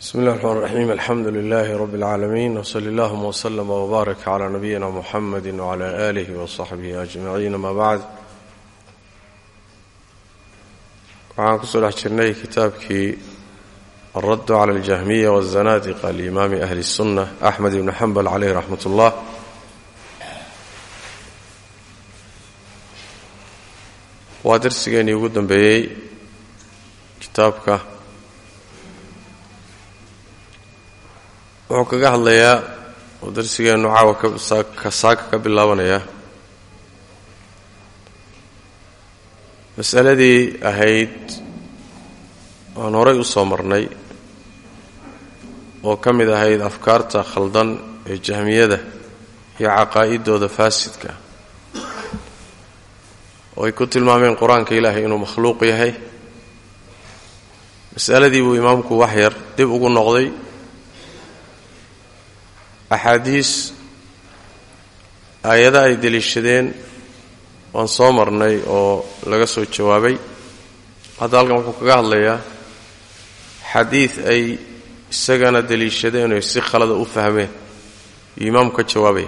bsmi اllah الرحmn الرaxيim alxamdu لlh rb العaalamiin wslى اllهma وslm وbaarak عlى nabiyina mxamedi وعlى آlih وصaxbih أجmaciin ama bacd waxaan kusoo dhex jirnay kitaabkii alradd clى اljahmiya wالzanadiqa limaami ahli الsunة axmed ibn xambal caleyh raxmat اllah waa darsigeenii ugu dambeeyey kitaabka wuxuu kaga hadlayaa oo darsigeennu caawa saaka ka bilaabanaya masaladii ahayd aan horay u soo marnay oo ka mid ahayd afkaarta khaldan ee jahmiyada iyo caqaa'idooda faasidka oo ay ku tilmaameen qur'aanka ilaahay inuu makhluuq yahay. Masaladii buu imaamku wax yar dib ugu noqday axaadiis aayada ay deliishadeen waan soo marnay oo laga soo jawaabay. Hadda halkan wuxuu kaga hadlayaa xadiid ay isagana deliishadeen oy si khalada u fahmeen. Iyo imaamku ka jawaabaya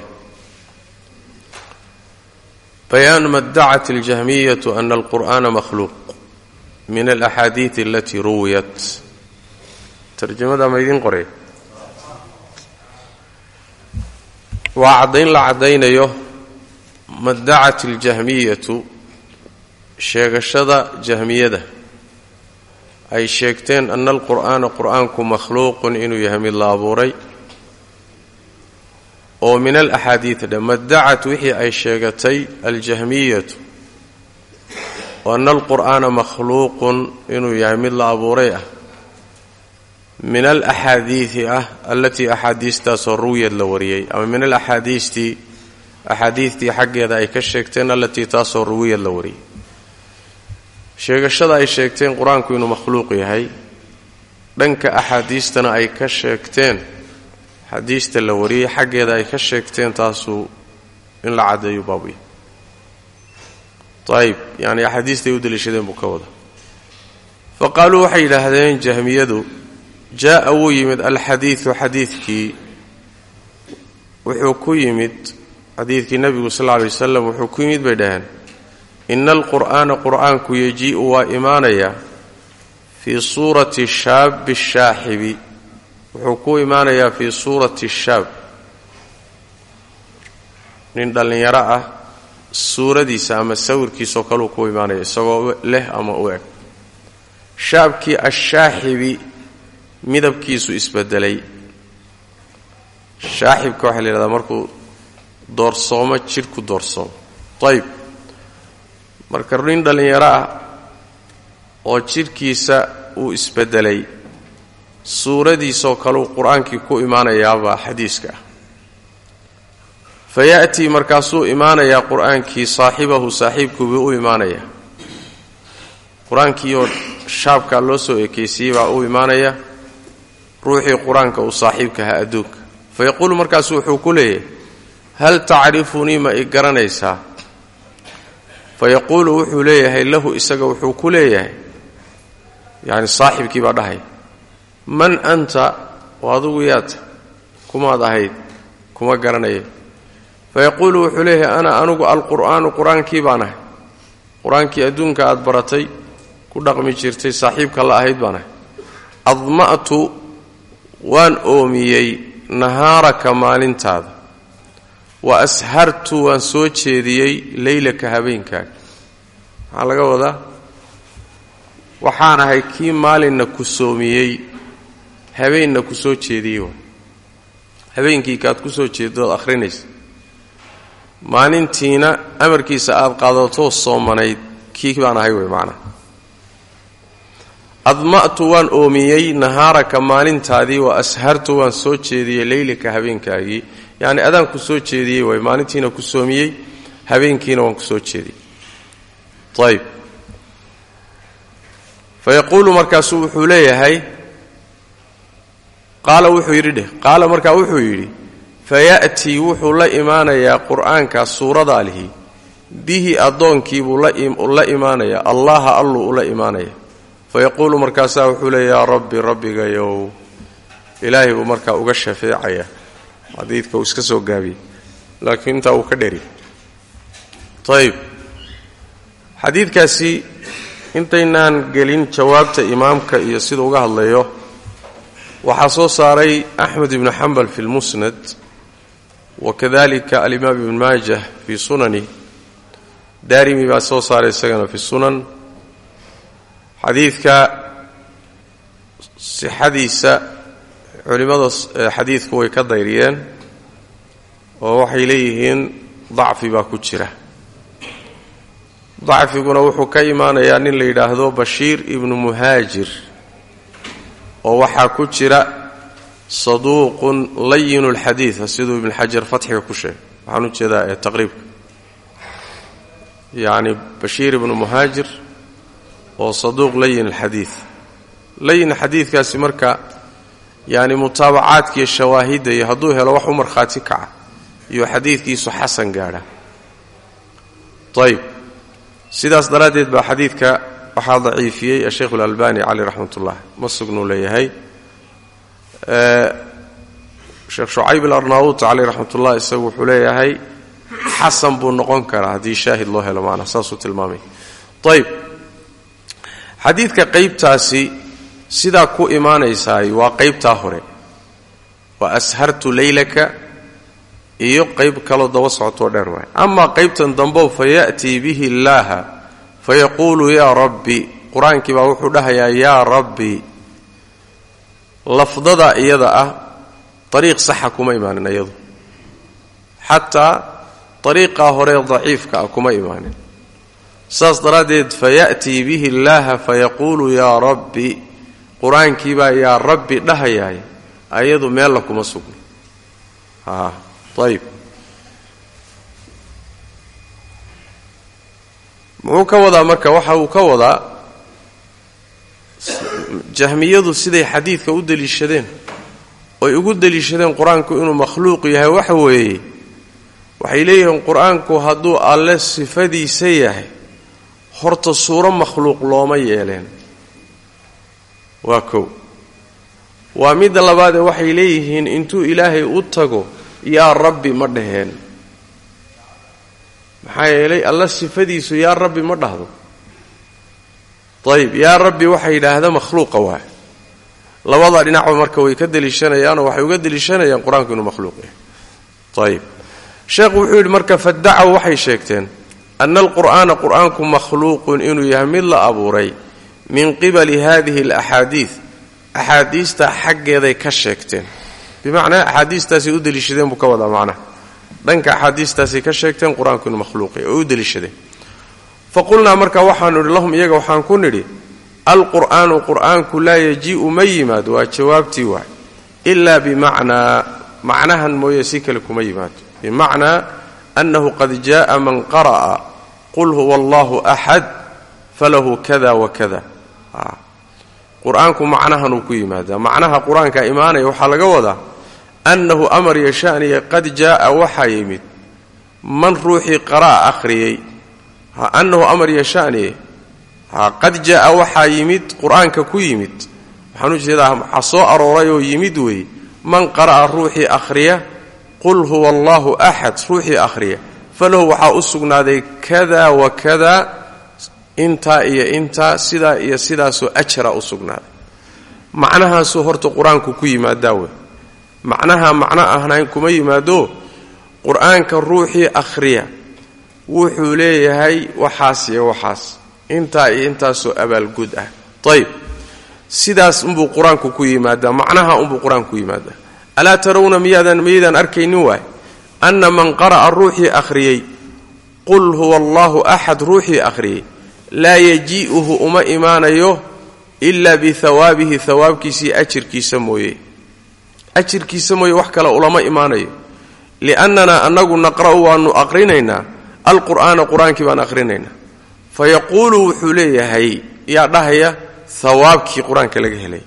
bayaanu ma dacat اljahmiyatu ana alqur'ana makhluuq min alaxaadiid alatii ruwiyat. Tarjamada ma idiin qorey waa caddayn la caddaynayo madacat اljahmiyatu sheegashada jahmiyada. Ay sheegteen ana alqur'aana qur'aanku makhluuqun inuu yahay mid la abuuray. Oo min alaxaadiid dhe madacat wixii ay sheegatay aljahmiyatu. Ana alqur'aana makhluuqun inuu yahay mid la abuuray ah min alaxaadiidi ah allatii axaadiistaasoo ruwiyad la wariyey ama min alaxaadiistii axaadiidtii xaggeeda ay ka sheegteen allatii taasoo ruwiyad la wariyey. Sheegashada ay sheegteen qur'aanku inuu makhluuq yahay dhanka axaadiistana ay ka sheegteen xadiista la wariyey xaggeeda ay ka sheegteen taasuu in la caddeeyu baabuya ayib yani axaadiistay u deliishadeen buu jaa'a wuu yimid alxadiidu xadiidkii. Wuxuu ku yimid xadiidkii nebigu sal lay wasalam wuxuu ku yimid bay dhaheen ina alqur'aana qur'aanku yajii'u waa imaanayaa fii suurati shaabi shaaxibi. Wuxuu ku imaanayaa fii suurati shaab. Nin dhallinyaro ah suuradiisa ama sawirkiisoo kaleu ku imaanaya isagoo leh ama u eg. Shaabkii ashaaxibi midabkiisu isbedelay. Shaaxibka waxaa la yidhahdaa markuu doorsoomo jidhku doorsoomo ayib marka nin dhallinyaro ah oo jidhkiisa uu isbedelay suuradiisoo kaleu qur'aankii ku imaanayaabaa xadiiska. Ah fa ya'tii markaasuu imaanayaa qur'aankii saaxibahu saaxiibkuubuu u imaanayaa. Qur'aankii oo shaabkaa loo soo ekeysiyey baa u imaanaya ruuxii qur'aanka uu saaxiibka ahaa adduunka. Fa yaquulu markaasu wuxuu ku leeyahay hal tacrifunii ma i garanaysaa? Fa yaquulu wuxuu leeyahay lahu isaga wuxuu ku leeyahay. Yacni saaxibkii baa dhahay man anta oo adugu yaata kumaad ahayd kuma garanaya fa yaquulu wuxuu leeyahay ana anugu alqur'aanu qur'aankii baan ahay. Qur'aankii adduunka aad baratay ku dhaqmi jirtay saaxiibka la ahayd baan ahay. Adma'tu waan oomiyey nahaaraka maalintaada. Wa ashartu waan soo jeediyey leylaka habeenkaaga maxaa laga wadaa? Waxaan ahay kii maalinna ku soomiyey habeenna ku soo jeediyey waay habeenkii kaad ku soo jeedood akhrinaysa. Maalintiina amarkiisa aad qaadatoo soomanayd kii baan ahay wey macnaha adma'tu waan oomiyey nahaaraka maalintaadii wa ashartu waan soo jeediyey leylaka habeenkaagii yacni adaan ku soo jeediyey waay maalintiina ku soomiyey habeenkiina waan ku soo jeediyey ayib fa markaasuu wuxuu leeyahay qaala wuxuu yidhi dheh qaala markaa wuxuu yidhi faya'tii wuxuu la imaanayaa qur'aanka suurada alihi bihi addoonkiibuu la imaanayaa allaha alluu ula imaanaya fayaquulu markaasaa wuxuu leeya yaa rabbi rabbigayow ilaahay buu markaa uga shafeecaya xadiidka uu iska soo gaabiyey laakiin intaa uu ka dheri ayib xadiidkaasi intaynaan gelin jawaabta imaamka iyo sida uga hadlayo waxaa soo saaray axmed ibnu xambal fi lmusnad wakadalika alimaam ibn maajah fii sunani daarimi baa soo saaray isagana fi sunan xadiidka sixadiisa culimmada xadiidku way ka dayriyeen oo waxay leeyihiin dacfi baa ku jira. Dacfiguna wuxuu ka imaanayaa nin la yidhaahdo bashiir ibnu muhaajir oo waxaa ku jira saduuqun layin lxadiida siduu ibn xajar fatxiga ku sheegay. Waxaan u jeedaa ee taqriibka. Yacni bashiir ibnu muhaajir oo saduuq layin alxadiid layin xadiidkaasi marka yani mutaabacaadkiiyo shawaahidda iyo hadduu helo wax u markhaati kaca iyo xadiidkiisu xasan gaadha. Ayb sidaas daraaddeed baa xadiidka waxaa daciifiyey asheikh اlalbani caleyh raxmat ullah ma sugnuu leeyahay. Sheekh shucayb alarnaawut caleyh raxmat ullah isagu wuxuu leeyahay xasan buu noqon karaa haddii shaahid loo helo maanaa saasuu tilmaamay. Ayb xadiidka qaybtaasi sidaa ku imaanaysaay waa qaybtaa hore. Wa ashartu leylaka iyo qayb kaloo daba socotoo dheer waay. Amaa qaybtan dambow fa ya'tii bihi illaaha fayaquulu yaa rabbi qur'aankii baa wuxuu dhahayaa yaa rabbi lafdada iyada ah dariiq saxa kuma imaanin iyadu. Xataa dariiqaa hore daciifka ah kuma imaanin saas daraaddeed faya'tii bihi illaaha fayaquulu yaa rabbi qur'aankii baa yaa rabbi dhahayaay ayadu meella kuma sugno a ayib muxuu ka wadaa marka waxa uu ka wadaa jahmiyadu siday xadiidka u deliishadeen oy ugu deliishadeen qur'aanku inuu makhluuq yahay waxa weeye waxay leeyihiin qur'aanku hadduu alle sifadiisa yahay horta suuro makhluuq looma yeeleen. Waa kow. Waa midda labaadee waxay leeyihiin intuu ilaahay u tago yaa rabbi ma dhaheen. Maxaa yeelay alla sifadiisu yaa rabbi ma dhahdo. Ayib yaa rabbi waxay yidhaahda makhluuqa waay. Labada dhinacba marka way ka deliishanayaanoo waxay uga deliishanayaan qur'aanku inuu makhluuq yahay. Ayib sheekhu wuxuu yidhi marka fadacaw waxay sheegteen ana alqur'aana qur'aanku makhluuqun inuu yahay mid la abuuray min qibali hadihi alaxaadiid axaadiista xaggeeday ka sheegteen bimacnaa axaadiistaasay u deliishadeen buu ka wadaa macnaha dhanka ka sheegteen qur'aanku u deliishadeen fa marka waxaanu idhi lahum iyaga waxaan ku nidhi alqur'aanu qur'aanku laa yajii'u ma yimaado waa jawaabtii waay ilaa bimacnaa macnahan mooye si kale kuma yimaado bimacnaa annahu qad jaءa man qara'a qul huwa allahu axad falahu kada wa kada qur'aanku macnahanuu ku yimaadaa macnaha qur'aanka imaanaya waxaa laga wadaa annahu amar yashaniya qad jaaa waxaa yimid man ruuxii qara'a akhriyey annahu amar yashaniye qad jaaa waxaa yimid qur'aanka ku yimid waxaan u jeedaa waxaa soo arooray oo yimid weeye man qara'a ruuxii akhriya qul huwa allahu axad ruuxii akhriya falahu waxaa u sugnaaday kada wa kada intaa iyo intaa sidaa iyo sidaasoo ajra u sugnaaday. Macnahaasuu horta qur'aanku ku yimaadaa wey macnaha macno ahnayn kuma yimaado qur'aanka ruuxii akhriya wuxuu leeyahay waxaas iyo waxaas intaa iyo intaasoo abaalgud ah. Ayib sidaas unbuu qur'aanku ku yimaadaa macnaha unbuu qur'aanku ku yimaadaa. Alaa tarawna miyaadan miyaydaan arkaynin waay anna man qara'a ruuxii akhriyey qul huwa allahu axad ruuxii akhriyey laa yajii'uhu uma imaanayo ilaa bihawaabihi hawaabkiisii ajirkiisa mooye ajirkiisa mooye wax kale ulama imaanayo liannanaa annagu naqra'u waannu aqrinaynaa alqur'aana qur'aankii baan aqrinaynaa fa yaquulu wuxuu leeyahay yaa dhahaya hawaabkii qur'aanka laga helay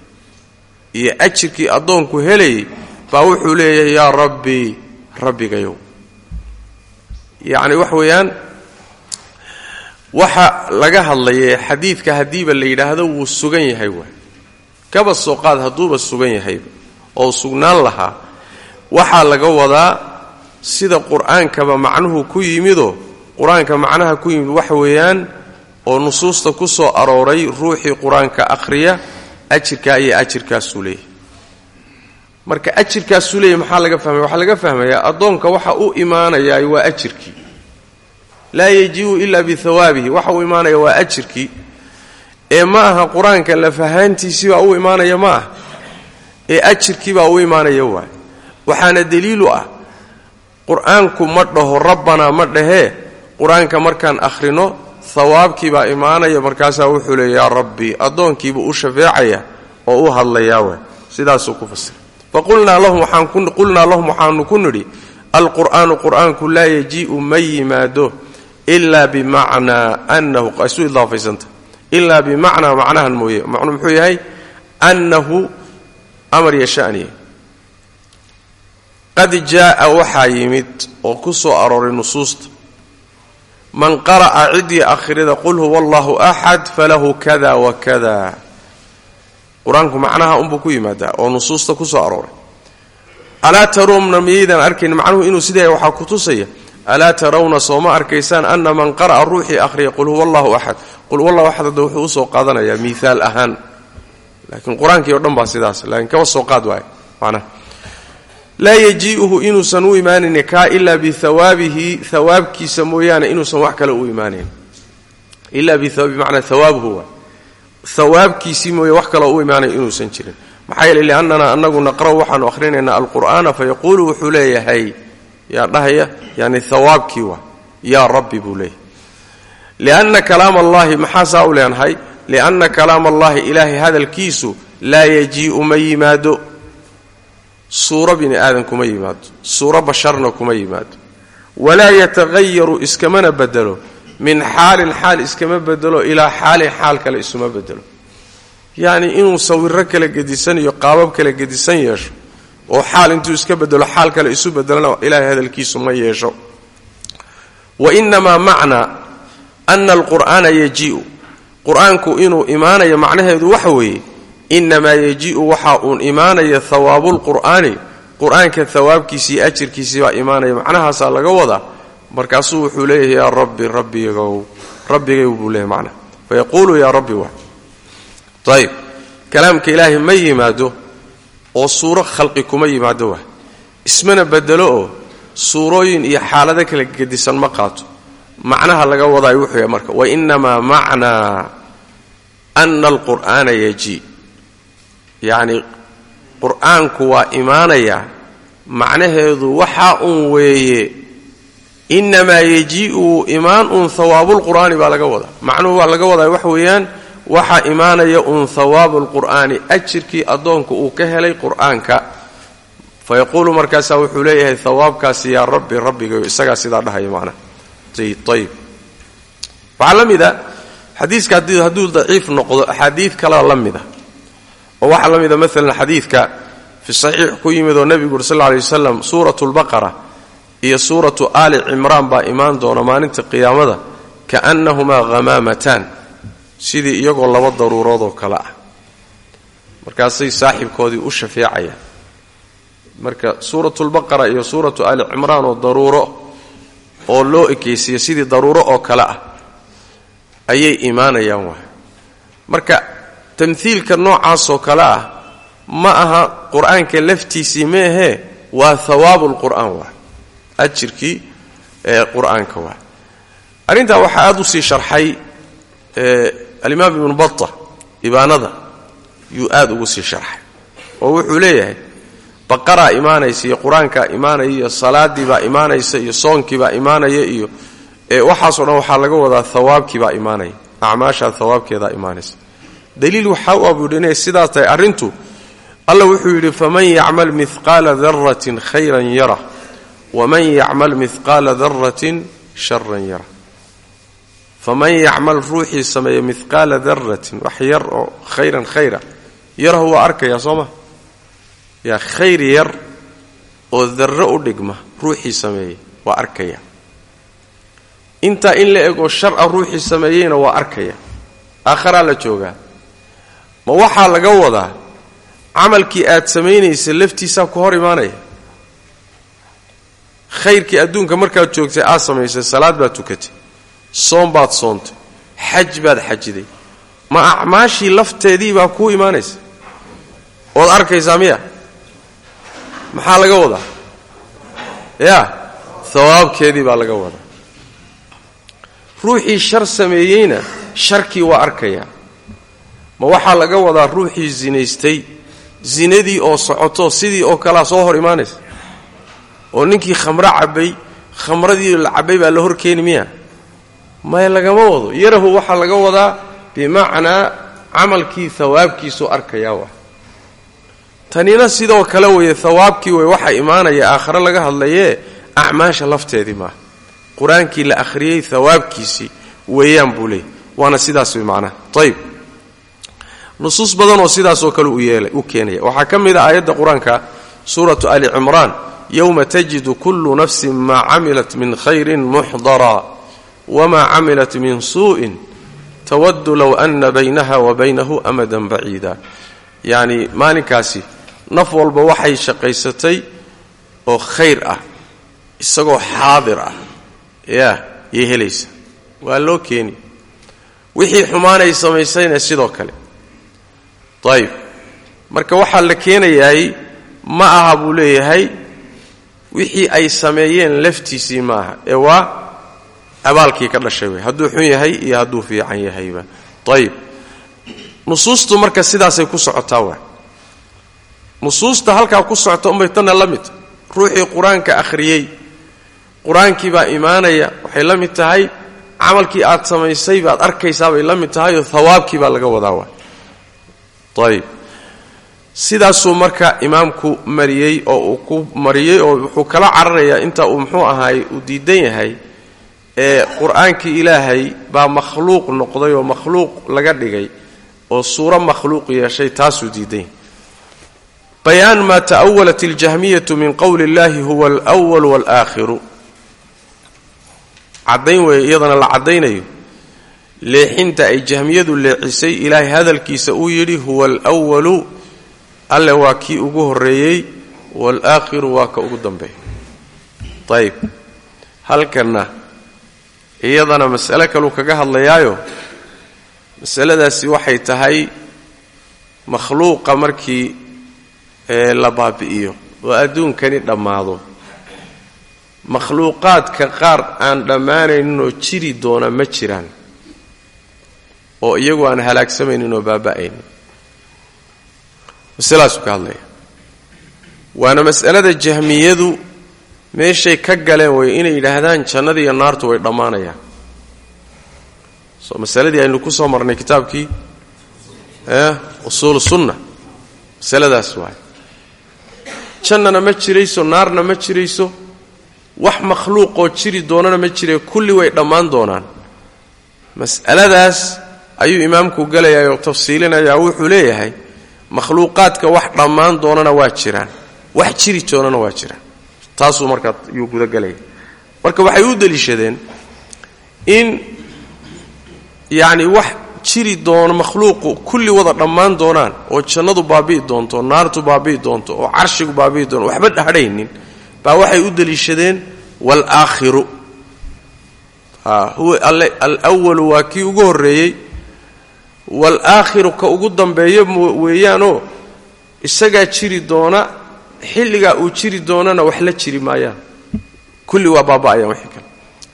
iyo ajirkii addoonku helayay baa wuxuu leeyahay yaa rabbi rabbigayow. Yacni wax weeyaan waxa laga hadlaye xadiidka haddiiba la yidhaahdo wuu sugan yahay waay. Kaba soo qaad hadduuba sugan yahayba oo sugnaan lahaa. Waxaa laga wadaa sida qur'aankaba macnuhu ku yimidoo qur'aanka macnaha ku yimid waxa weeyaan oo nusuusta ku soo arooray ruuxii qur'aanka akhriya ajirkaa iyo ajirkaasuu leeyahy marka ajirkaasuu leeyahy maxaa laga fahmaya waxaa laga fahmayaa addoonka waxa u imaanayaa waa ajirkii laa yajiu ilaa bihawaabihi waxa uu imaanaya waa ajirkii ee ma aha qur'aanka lafahaantiisii baa u imaanaya ma ah ee ajirkii baa u imaanaya waay. Waxaana daliilu ah qur'aanku ma dhaho rabbanaa ma dhahee qur'aanka markaan akhrino hawaabkii baa imaanaya markaasaa wuxuu leeya yaa rabbi addoonkiibuu u shafeecaya oo u hadlayaa waay. Sidaasuu ku fasiray faqulnaa lahum waxaanu ku nidhi alqur'aanu qur'aanku laa yajii'u ma yimaado ilaa bimacnaa anahu isu idaafaysanta ilaa bimacnaa macnahan mooye. Macnuu muxuu yahay annahu amar iyo shaniye qad jaa'a waxaa yimid oo ku soo arooray nusuusta. Man qara'a ciddii akhrida qul huwa allahu axad falahu kada wa kada qur'aanku macnaha unbuu ku yimaadaa oo nusuusta ku soo arooray. Alaa tarawna miyaydaan arkayn macnuhu inuu sidaa waxaa ku tusaya alaa tarawna sooma arkaysaan ana man qara'a ruuxii akhriya? Qul huwa allahu axad qul huwa allahu axad hadda wuxuu u soo qaadanayaa miihaal ahaan. Laakiin qur'aankii o dhan baa sidaas laakiin kaba soo qaad waay macnaha laa yajii'uhu inuusan u imaanayn kaa ilaa bihawaabihi hawaabkiisa mooyaane inuusan wax kale u imaanayn ilaa bimacnaa hawaabuhu waa hawaabkiisii mooye wax kaloo u imaanayn inuusan jirin. Maxaa yeele liannana anagu naqra'u waxaanu akhrinaynaa alqur'aana fayaquulu wuxuu leeyahay yaa dhahaya yani hawaabkii waa yaa rabbi buu leeyahay. Lianna kalaam allahi maxaasaa u leenahay lianna kalaam allahi ilaahay hadalkiisu laa yajii'u ma yimaado. Suuro bini aadan kuma yimaado suuro basharna kuma yimaado. Walaa yataqayaru iskamana bedelo min xaalin xaal iskama bedelo ilaa xaalin xaal kale isuma bedelo. Yacni inuu sawiro kala gedisan iyo qaabab kala gedisan yeesho oo xaal intuu iska bedelo xaal kale isu bedelona ilaahay hadalkiisu ma yeesho. Wa inamaa macnaa ana alqur'aana yajii'u qur'aanku inuu imaanayo macnaheedu waxa weeye inamaa yajii'u waxa uun imaanaya hawaabulqur'aani qur'aanka hawaabkiisii ajirkiisii baa imaanaya macnahaasaa laga wadaa markaasuu wuxuu leeyahay yaa rabbi rabbigow rabbigayw buu leeyahy macnaha fayaquulu yaa rabbi wa ayib kalaamka ilaahay ma yimaado oo suuro khalqi kuma yimaado wa ismana bedelo oo suurooyin iyo xaalado kala gedisan ma qaato. Macnaha laga wadaayo wuxuu marka wainamaa macnaa ana alqur'aana yajii yacni qur'aanku waa imaanayaa macnaheedu waxaa un weeye inamaa yajii'u imaan un hawaabulqur'aani baa laga wadaa macnuhu waa laga wadaa waxa weeyaan waxaa imaanaya un hawaabulqur'aani ajirkii addoonku uu ka helay qur'aanka fa yaquulu markaasaa wuxuu leeyahay hawaabkaasi yaa rabbi rabbigayo isagaa sidaa dhahaya macnaha ayib waxaa la mida xadiiska hadduu daciif noqdo axaadiid kalea la mida oo waxaa la mida maalan xadiidka fi saxiix ku yimid oo nebigu uri sal lla alay wasalam suuratu lbaqara iyo suuratu aali cimraan baa imaan doona maalinta qiyaamada kaannahumaa hamaamataan sidii iyagoo laba daruuroodoo kale ah. Markaasay saaxibkoodii u shafeecayaan marka suuratulbaqara iyo suuratu aali cimraan oo daruuro oo loo ekaysiiya sidii daruuro oo kale ah ayay imaanayaan waay. Marka tamhiilka noocaasoo kale ah ma aha qur'aanka laftiisii meahee waa hawaabulqur'aan waay ajirkii ee qur'aanka waay arrintaa aada u sii sharxay alimaam ibnu bata ibaanada yuu aada ugu sii sharxay. Oo wuxuu leeyahay baqaraa imaanaysa iyo qur'aankaa imaanaya iyo salaadii baa imaanaysa iyo soonkii baa imaanaya iyo waxaasoo dhan laga wadaa hawaabkii baa imaanaya. Acmaashaa hawaabkeedaa imaanaysa. Daliil waxaa u abuudhi inay sidaas tahay arrintu alla wuxuu yidhi faman yacmal mihqaala daratin khayran yara waman yacmal mihqaala daratin sharan yara faman yacmal ruuxii sameeya mihqaala daratin wax yar oo khayran khayra yarahu waa arkaya soo ma yaa khayr yar oo darro u dhigma ruuxii sameeyey waa arkaya intaa in la egoo shar a ruuxii sameeyeyna waa arkaya aakharaa la joogaa ma waxaa laga wadaa camalkii aad samaynaysa laftiisaa ku hor imaanaya khayrkii adduunka markaad joogtay aad samaysay salaad baad tukatay soom baad soontay xaj baad xajiday. Ma acmaashii lafteedii baa kuu imaanaysa? Ood arkaysaa miya? Maxaa laga wadaa? Yaa hawaabkeedii baa laga wadaa. Ruuxii shar sameeyeyna sharkii waa arkayaa. Ma waxaa laga wadaa ruuxii zinaystay? Zinadii oo socoto sidii oo kalea soo hor imaanaysa oo ninkii khamro cabbay khamradii la cabbay baa la hor keeni miya. Maya lagama wado yarahu waxaa laga wadaa bimacnaa camalkii hawaabkiisuu arkayaa wa tanina sidoo kale weeye hawaabkii wey waxaa imaanaya aakhare laga hadlayee acmaasha lafteedii maaha qur'aankii la akhriyey hawaabkiisii weeyaan buu leeyay sidaas way macnaha ayib nusuus badan oo sidaasoo kale u keenaya. Waxaa ka mid a aayadda qur'aanka suuratu ali cimraan yowma tajidu kullu nafsin maa camilat min khayrin muxdara wma camilat min suuءin tawadu low ana baynaha wa baynahu amadan baciida yacni maalinkaasi naf walba waxay shaqaysatay oo khayr ah isagoo xaadir ah yaa yay helaysa waa loo keeni wixii xumaanay samaysayna sidoo kale ayib marka waxaa la keenayaay ma aha buu leeyahay wixii ay sameeyeen laftiisii ma aha ee waa abaalkii ka dhashay wey hadduu xun yahay iyo hadduu fiican yahayba. Ayib nusuustu marka sidaasay ku socotaa waa. Nusuusta halkaa ku socota unbay tanna la mid. Ruuxii qur'aanka akhriyey. Qur'aankii baa imaanaya waxay la mid tahay. Camalkii aad samaysay baad arkaysaabay la mid tahay oo hawaabkii baa laga wadaa waa. Ayib sidaasuu marka imaamku mariyey oo uu ku mariyey oo wuxuu kala cararayaa inta uu muxuu ahaay uu diidan yahay ee qur'aankii ilaahay baa makhluuq noqday oo makhluuq laga dhigay oo suuro makhluuq yeeshay taasuu diidan bayaan maa ta'awalat iljahmiyatu min qowli illahi huwa alwal walaakhiru caddayn weeye iyadana la caddaynayo. Leexinta ay jahmiyadu leecisay ilaahay hadalkiisa uu yidhi huwa alwalu alle waa kii ugu horreeyey waalaakhiru waa ka ugu dambeeya ayib halkanna iyadana mas'ale kaluu kaga hadlayaayo masaladaasi waxay tahay makhluuqa markii la baabi'iyo oo adduunkani dhammaado. Makhluuqaadka qaar aan dhammaanayninoo jiri doona ma jiraan oo iyagu aan halaagsamaynin oo baaba'aynin masaladaasuu ka hadlaya waana mas'alada jahmiyadu meeshay ka galeen way inay yidhaahdaan jannadii iyo naartu way dhammaanayaan. So masaladii aynu ku soo marnay kitaabkii usuul sunna. Masaladaas waay jannana ma jirayso naarna ma jirayso wax makhluuqoo jiri doonana ma jire kulli way dhammaan doonaan. Mas'aladaas ayuu imaamku gelayaa oo tafsiilinayaa wuxuu leeyahay makhluuqaadka wax dhammaan doonana waa jiraan wax jiri doonana waa jiraan. Taasuu markaa yuu gudagelaya marka waxay u deliishadeen in yacni wax jiri doono makhluuqu kulli wada dhammaan doonaan oo jannadu baabi'i doonto oo naartu baabi'i doonto oo carshigu baabi'i doono waxba dhahadhaynin baa waxay u deliishadeen waalaakhiru huwa alwalu waa kii ugu horreeyey waalaakhiru ka ugu dambeeyo weeyaanoo isagaa jiri doona xilligaa uu jiri doonana wax la jiri maayaan kulli waa baaba'ayaan wixii kale.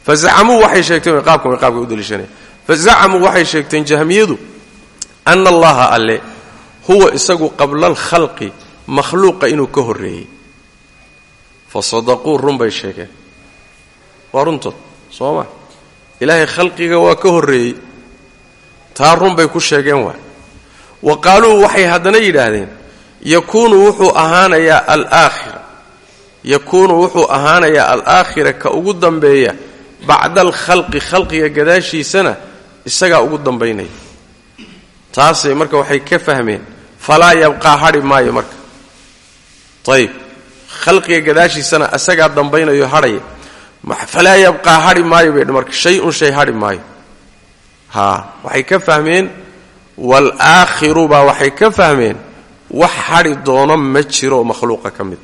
Fazacamuu waxay sheegteen qaabkan qaabka u deliishanaya fazacamuu waxay sheegteen jahmiyadu ana allaha alle huwa isagu qabla alkhalqi makhluuqa inuu ka horreeyey. Fa sadaquu run bay sheegeen. Waa runtood soo ma? Ilaahay khalqiga waa ka horreeyey taa run bay ku sheegeen waa wa qaaluu waxay haddana yidhaahdeen yakuunu wuxuu ahaanayaa alaakhira yakuunu wuxuu ahaanayaa alaakhira ka ugu dambeeya bacda alkhalqi khalqiga gadaashiisana isagaa ugu dambaynaya. Taasay marka waxay ka fahmeen falaa yabqaa hadhi maayo marka. Ayib khalqiga gadaashiisana isagaa dambaynayo hadhaya falaa yabqaa hadhi maayo bay marka shay-un shay hadhi maayo haa waxay ka fahmeen waalaakhiru baa waxay ka fahmeen wax hadhi doono ma jiro makhluuqa ka mid.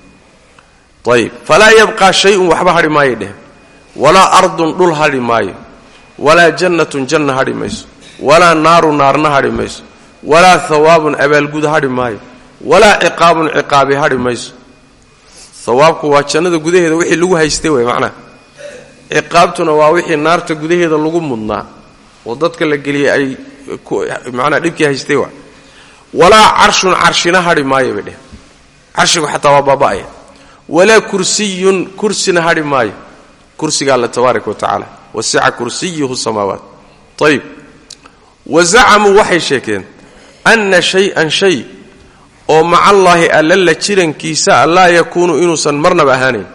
Ayib falaa yabqaa shay-un waxba hadhi maayo dheh. Walaa ardun dhul hadhi maayo. Walaa jannatun janna hadhi mayso. Walaa naaru naarna hadhi mayso. Walaa hawaabun abaalgud hadhi maayo. Walaa ciqaabun ciqaabi hadhi mayso. Hawaabku waa jannada gudaheeda wixii lagu haystay wey macnaha ciqaabtuna waa wixii naarta gudaheeda lagu mudnaa oo dadka la geliyay ay manaa dhibkii haystay waa walaa carshun carshina hadhi maayo bay dheh carshigu xataa waa baaba'aya. Walaa kursiyun kursina hadhi maayo. Kursiga alla tabaaraka wa tacaala. Wasica kursiyuhu samaawaat. Ayib wa zacamuu waxay sheekeen anna shay-an shay oo macallaahi alla la jirankiisa laa yakuunu inuusan marnaba ahaanayn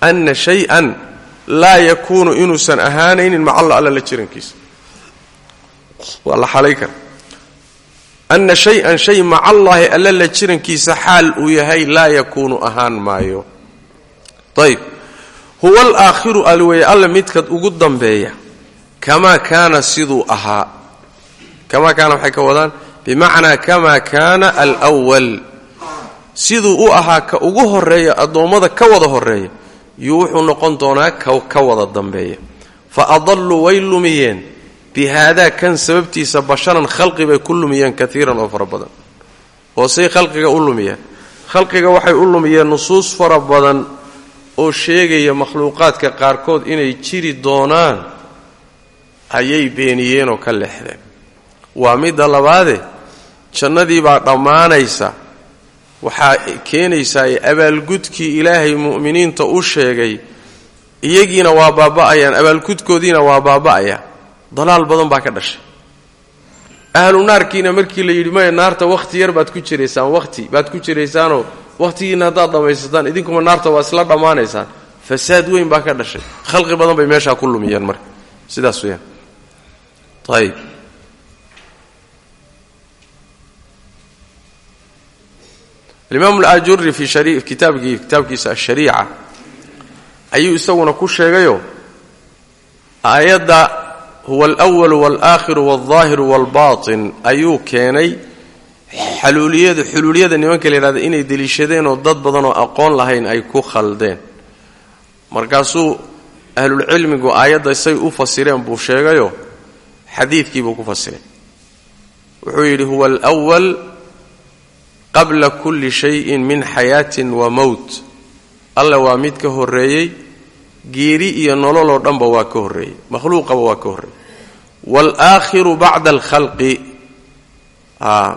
anna shay-an laa yakuunu inuusan ahaanaynin macalla alla la jirankiisa. Waa la xalay kara. Anna shay-an shay macallaahi alla la jirankiisa xaal uu yahay laa yakuunu ahaan maayo. Ayb huwa alaakhiru alweye alla midka ugu dambeeya. Kamaa kaana siduu ahaa. Kamaa kaana waxay ka wadaan? Bimacnaa kamaa kaana alwal siduu u ahaa ka ugu horreeya addoommada ka wada horreeya yuu wuxuu noqon doonaa ka wada dambeeya. Fa adalluu way lumiyeen. Bi haadaa kan sababtiisa basharan khalqi bay ku lumiyeen kaiiran oo fara badan. Oo say khalqiga u lumiyeen khalqiga waxay u lumiyeen nusuus fara badan oo sheegaya makhluuqaadka qaarkood inay jiri doonaan ayay beeniyeen oo ka leexdeen. Waa midda labaade jannadii baa dhammaanaysa waxaa keenaysaa abaalgudkii ilaahay mu'miniinta u sheegay iyagiina waa baaba'ayaan abaalgudkoodiina waa baaba'aya dalaal badan baa ka dhashay. Ahlu naarkiina markii la yidhi maya naarta wakhti yar baad ku jiraysaan wakhti baad ku jiraysaanoo wakhtigiina haddaad dhammaysataan idinkuma naarta waa isla dhammaanaysaan. Fasaad weyn baa ka dhashay. Khalqi badan bay meeshaa ku lumiyeen marka. Sidaas weyaan ayib alimaam alajuri fii kitaabkii kitaabkiisa ashariica ayuu isaguna ku sheegayo aayadda huwa alwalu walaakhiru walظaahiru walbaطin ayuu keenay xaluuliyada xuluuliyada nimanka la yidhahda inay deliishadeen oo dad badan oo aqoon lahayn ay ku khaldeen. Markaasuu ahlulcilmigu aayadda say u fasireen buu sheegayo xadiidkiibuu ku fasiray wuxuu yidhi huwa alwal qabla kulli shayin min xayaatin wa mowt alla waa mid ka horreeyey geeri iyo nololoo dhanba waa ka horreeyey makhluuqaba waa ka horreeyey. Waalaakhiru bacda alkhalqi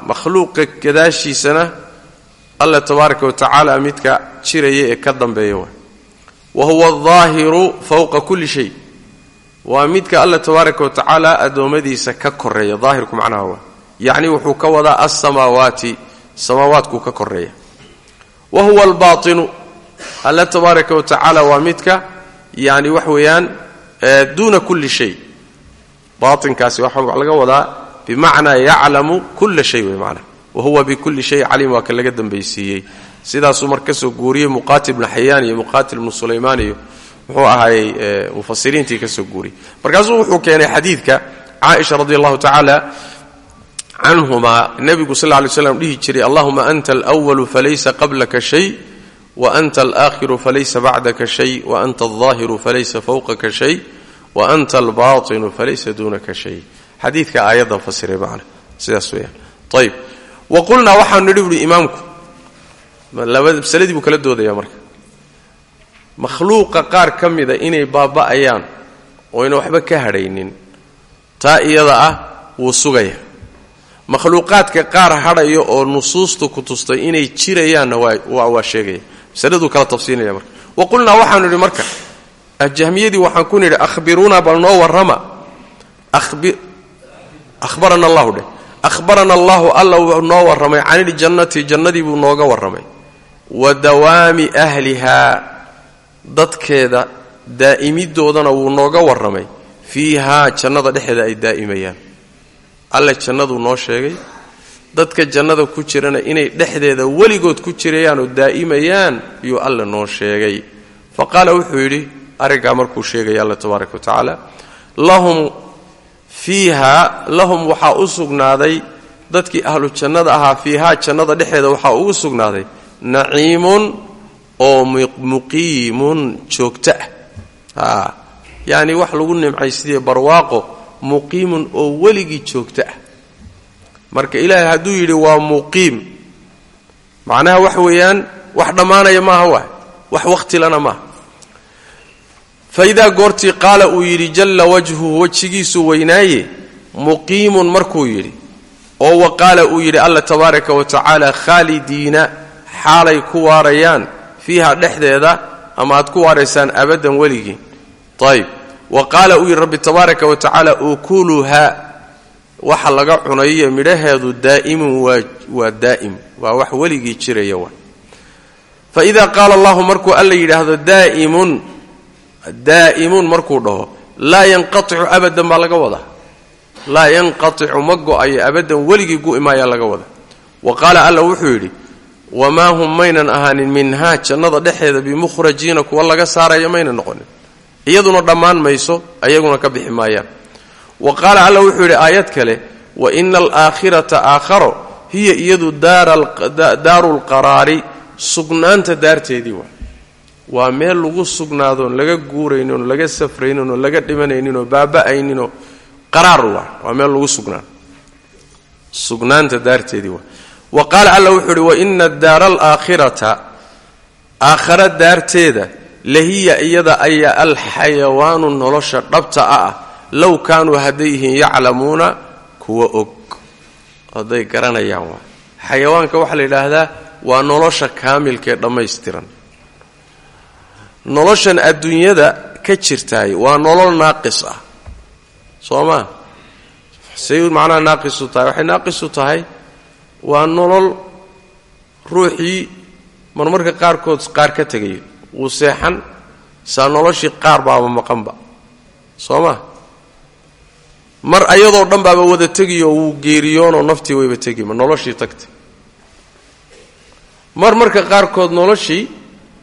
makhluuqa gadaashiisana alla tabaaraka wa tacaala midka jiraya ee ka dambeeya waa. Wa huwa aldaahiru fowqa kulli shay. Waa midka alla tabaaraka wa tacaala addoommadiisa ka koreeya daahirku macnaha waa. Yacni wuxuu ka wadaa alsamaawaati samaawaadkuu ka koreeya wa huwa albaatinu. Alla tabaaraka wa tacaala waa midka yani wax weeyaan duuna kulli shay. Baatinkaasi waxa laga wadaa bimacnaa yaclamu kulla shay wey macnaa wa huwa bikulli shay caliim waa ka laga dambaysiiyey. Sidaasuu mar ka soo guuriyey muqaatil ibnu xayaan iyo muqaatil ibnu sulaymaan iyo muxuu ahaayey mufasiriintii ka soo guuriyey. Markaasuu wuxuu keenay xadiidka caaisha radi allahu tacaala canhumaa nebigu sal lay slam dhihi jiray allahuma anta alwalu falaysa qablaka shay wa anta alaakhiru falaysa bacdaka shay wa anta aldaahiru falaysa fowqaka shay wa anta albaatinu falaysa duunaka shay. Xadiidka aayaddan fasiray macna sidaas weyaan ayib wa qulnaa waxaanu nidhi buhi imaamku masaladii buu kala doodaya marka. Makhluuqa qaar ka mida inay baaba'ayaan oyna waxba ka hadhaynin taa iyada ah wuu sugaya makhluuqaadka qaar hadhaya oo nusuustu ku tustay inay jirayaanna waa sheegaya. Masaladuu kala tafsiinaya marka. Wa qulnaa waxaanu nidhi marka jahmiyadii waxaan ku nidhi ahbiruunaa bal noo warrama. Ahbarana allahu dheh. Ahbarana allahu alla noo warramay caniljannati jannadii buu nooga warramay. Wa dawaami ahlihaa dadkeeda daa'imidoodana wuu nooga warramay. Fiihaa jannada dhexeeda ay daa'imayaan alle jannaduu noo sheegay. Dadka jannada ku jirana inay dhexdeeda weligood ku jirayaan oo daa'imayaan yuu alle noo sheegay. Fa qaala wuxuu yidhi arrinkaa markuu sheegaya alla tabaaraka wa tacaala lahum fiiha lahum waxaa u sugnaaday dadkii ahlu jannada ahaa fiihaa jannada dhexeeda waxaa ugu sugnaaday naciimun oo muqiimun joogto ah. Yacni wax lagu nimcaysidee barwaaqo muqiimun oo weligii joogto ah. Marka ilaahay hadduu yidhi waa muqiim. Macnaha wax weeyaan wax dhammaanaya maaha waay wax wakhtilana maaha. Fa idaa goortii qaala uu yidhi jalla wajhuhu wejigiisu weynaaye muqiimun markuu yidhi oo wa qaala uu yidhi alla tabaaraka wa tacaala khaalidiina xaalay ku waarayaan fiiha dhexdeeda ama aad ku waaraysaan abaddan weligii. Ayb wa qaala uu yidhi rabbi tabaaraka wa tacaala ukuluha. Waxa laga cunayo midhaheedu daa'imun waa daa'im waa wax weligii jiraya waa. Fa idaa qaala allahu markuu alla yidhaahdo daa'imun daa'imun markuu dhaho laa yanqaticu abadan baa laga wadaa. Laa yanqaticu ma go'ayo abadan weligii gu'i maayaa laga wada wa qaala alla wuxuu yidhi wamaa hum maynan ahaanin minhaa jannada dhexeeda bimukhrajiina kuwa laga saarayo mayna noqonin iyaduna dhammaan mayso ayaguna ka bixi maayaan. Wa qaala alla wuxuu yidhi aayad kale wa ina alaakhirata aakharo hiya iyadu daaru lqaraari sugnaanta daarteedii waa. Waa meel lagu sugnaadoon laga guurayninoo laga safrayninoo laga dhimanayninoo baaba'ayninoo qaraar waa waa meel lagu sugnaan. Sugnaanta daarteedii waa. Wa qaala alla wuxuu uhi wa ina daara alaakhirata aakhara daarteeda lahiya iyada ayaa alxayawaanu nolosha dhabta ah. Low kaanuu hadday yihiin yaclamuuna kuwa og. Hadday garanayaan waa. Xayawaanka waxaa la yidhaahdaa waa nolosha kaamilkaee dhammaystiran. Noloshan adduunyada ka jirtaay waa nolol naaqis ah. Soo maa say macnaha naaqisu tahay. Waxay naaqisu tahay waa nolol ruuxii marmarka qaarkood qaar ka tegayo wuu seexan saa noloshii qaar baaba maqanba. Soo maa mar ayadoo dhan baaba wada tegiyo wuu geeriyoonoo naftii wayba tegima noloshii tagtay mar marka qaarkood noloshii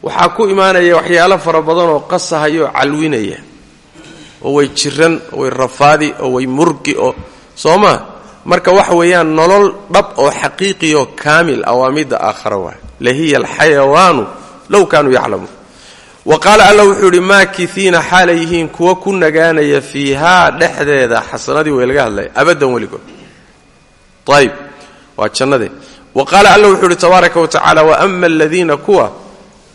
waxaa ku imaanaya waxyaalo fara badan oo qasahaya oo calwinaya oo way jiran oo way rafaadi oo way murgi oo soo maa marka waxa weeyaan nolol dhab oo xaqiiqiyo kaamil ah waa midda aakhara waay lahiya alxayawaanu low kaanuu yaclamuun wa qaala alla wuxuu idhi maakiiina xaalay yihiin kuwa ku nagaanaya fiihaa dhexdeeda. Xasanadii way laga hadlaya abadan weligood. Ayb waa jannadee wa qaala alla wuxuu idhi tabaaraka wa tacaala waama aladiina kuwa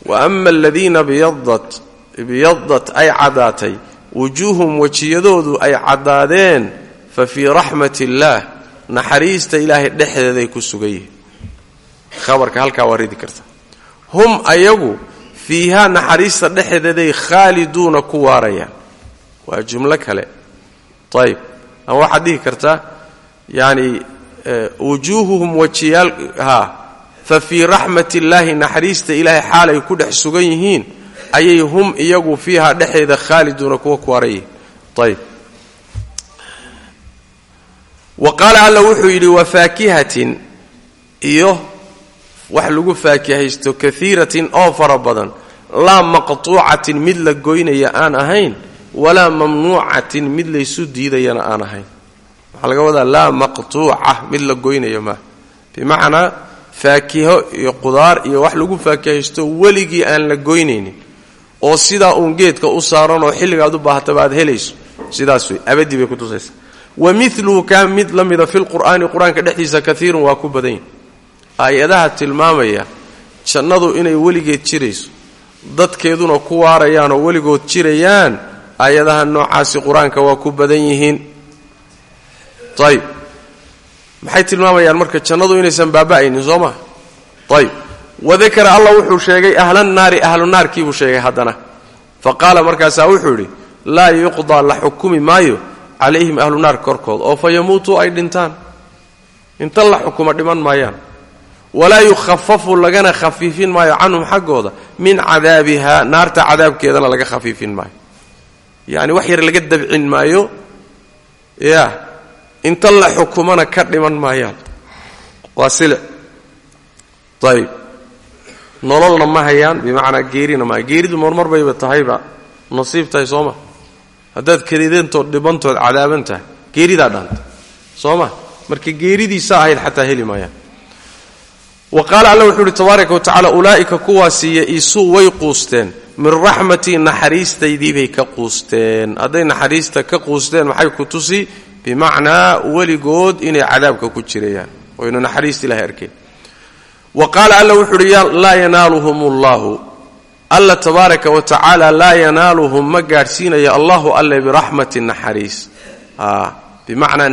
waama aladiina biyadat ay caddaatay wujuuhum wejiyadoodu ay caddaadeen fa fii raxmat illaah naxariista ilaahay dhexdeeday ku sugan yihiin. Habarka halkaa waa ridi karta. Hum ayagu fiihaa naxariista dhexdeeday khaaliduuna ku waarayaan waa jumlo kale. Ayb ama waxaad dhihi kartaa yani wujuuhuhum wajiyaal ha fa fii raxmat illaahi naxariista ilaahay xaalay ku dhex sugan yihiin ayay hum iyagu fiihaa dhexeeda khaaliduuna kuwa ku wax lagu faakihaysto kaiiratin oo fara badan. Laa maqtuucatin mid la goynaya aan ahayn walaa mamnuucatin mid laysu diidayana aan ahayn. Waxaa laga wadaa laa maqtuuca mid la goynaya maaha bimacnaa faakiho iyo qudaar iyo wax lagu faakihaysto weligii aan la goynaynin oo sidaa uun geedka u saaran oo xilligaad u baahataba aad helayso. Sidaas wey abadii bay kutusaysa wa miluhu kaa mid la mida filqur'aani qur'aanka dhexdiisa kaiirun waa ku badan yahi aayadaha tilmaamaya jannadu inay weligeed jirayso dadkeeduna ku waarayaan oo weligood jirayaan aayadaha noocaasi qur'aanka waa ku badan yihiin. Ayb maxay tilmaamayaan marka jannadu inaysan baaba'aynin soo maa ayb wadakara allah wuxuu sheegay ahlannaari ahlu naarkiibuu sheegay haddana. Fa qaala markaasaa wuxuu yidhi laa yuqdaa la xukumi maayo calayhim ahlu naar korkooda oo fa yamuutuu ay dhintaan. Inta la xukuma dhiman maayaan walaa yukhafafu lagana khafiifin maayo canhum xaggooda min cadaabihaa naarta cadaabkeedana laga khafiifin maayo. Yacni wax yar laga dabcin maayo ya inta la xukumana ka dhiman maayaan. Waa sile. Ayb nololna ma hayaan bimacnaa geerina ma geeridu marmar bayba tahayba nasiib soo ma. Haddaad kelidantood dhibantood cadaaban tahay geeridaa dhaanta soo ma. Marka geeridiisa ahayd xataa heli maayaan wa qaala alla wuxuu uhi tabaaraka wa tacala ulaa'ika kuwaasi ya-isuu way quusteen. Min raxmatii naxariistaydii bay ka quusteen. Hadday naxariista ka quusteen maxay ku tusi? Bimacnaa weligood inay cadaabka ku jirayaan. Oynu naxariista ilahay arkeen wa qaala alla wuxu uhi laa yanaaluhum ullahu alla tabaaraka wa tacaala laa yanaaluhum ma gaadhsiinaya allahu alle biraxmatin naxariis. Bimacnaa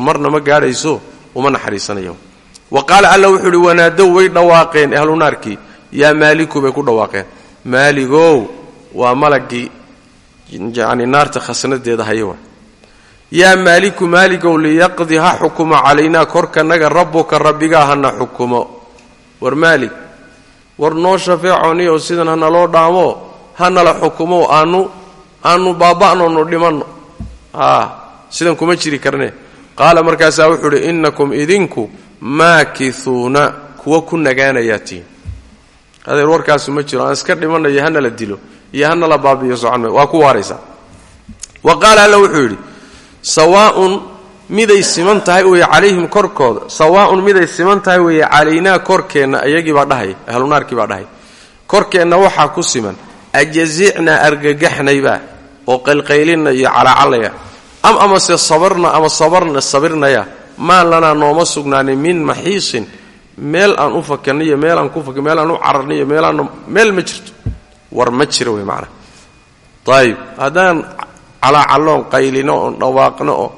marna ma gaadhayso uma naxariisanayo wa qaala alla wuxuu uhi wanaadow way dhawaaqeen ahlu naarkii. Yaa maaliku bay ku dhawaaqeen. Maaligow waa malagii yani naarta khasnadeeda hayawa yaa maaliku maaligow liyaqdi ha xukumo calaynaa korkanaga rabbuka rabbigaa hana xukumo. War maalig war noo shafeeconiyo sidan hanaloo dhaamo hanala xukumo aanu aanu baaba'no nu dhimanno. Sidan kuma jiri karne. Qaala markaasaa wuxuu uhi innakum idinku maakisuuna kuwa ku nagaanayatiin adeer warkaasu ma jiro aan iska dhimanayo hanala dilo iyo hanala baabiyo socon waa ku waaraysaa wa qaala alla wuxuu yidhi sawaaun miday siman tahay weeye calayhim korkooda sawaaun miday siman tahay weeye calaynaa korkeenna iyagii baa dhahaya ahlunaarkii baa dhahaya korkeenna waxaa ku siman ajazicnaa argagaxnaybaa oo qaylqaylinna iyo calaacalaya. Am amase sabarna ama sabarna sabirnaya maa lanaa nooma sugnaanin min maxiisin meel aan u fakanniyo meelaan ku fakin meel aan u cararniyo meelaan meel ma jirto. War ma jiro wey macnaa ayib haddaan calaacalloon qaylino oon dhawaaqno oo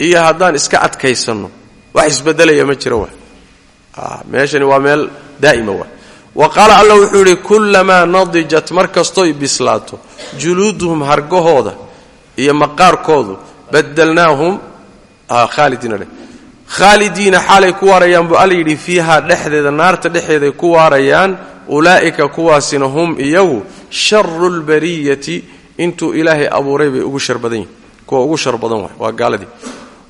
iyo haddaan iska adkaysanno wax isbedelaya ma jiro wa meeshani waa meel daa'ima waa wa qaala alla wuxuu yidhi kullamaa nadijat mar kastoy bislaato juluuduhum hargahooda iyo maqaarkoodu badalnaahum dheh khaalidiina xaalay ku waarayaan buu alla yidhi fiihaa dhexdeeda naarta dhexeeday ku waarayaan ulaa'ika kuwaasina hum iyagu sharu lbariyati intuu ilaahay abuuray bay ugu shar badan yihiin kuwa ugu shar badan waay waa gaaladii.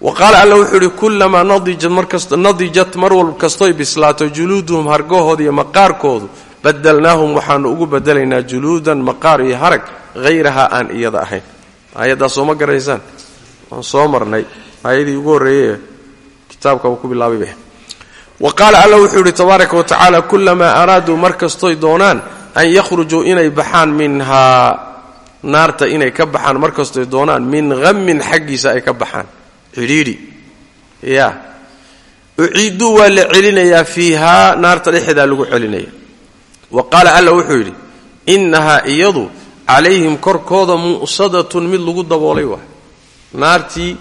Wa qaala alla wuxuu yidhi kullamaa nadijat mar walb kastoy bislaato juluuduhum hargahooda iyo maqaarkoodu badalnaahum waxaanu ugu bedelaynaa juluudan maqaar iyo harag hayrahaa aan iyada ahayn. Aayaddaa sooma garaysaan? Waan soo marnay aayadii ugu horreeyey kitaabka uu ku bilaabayba wa qaala alla wuxuu yidhi tabaaraka wa tacaala kullamaa araaduu mar kastoy doonaan an yakhrujuu inay baxaan minhaa naarta inay ka baxaan mar kastoy doonaan min hammin xaggiisa ay ka baxaan. Cidhiidhi. Ya. Uciiduu waa la celinayaa fiihaa naarta dhexeedaa lagu celinaya wa qaala alla wuxuu yidhi innahaa iyadu calayhim korkooda mu'sadatun mid lagu daboolay waay. Naartii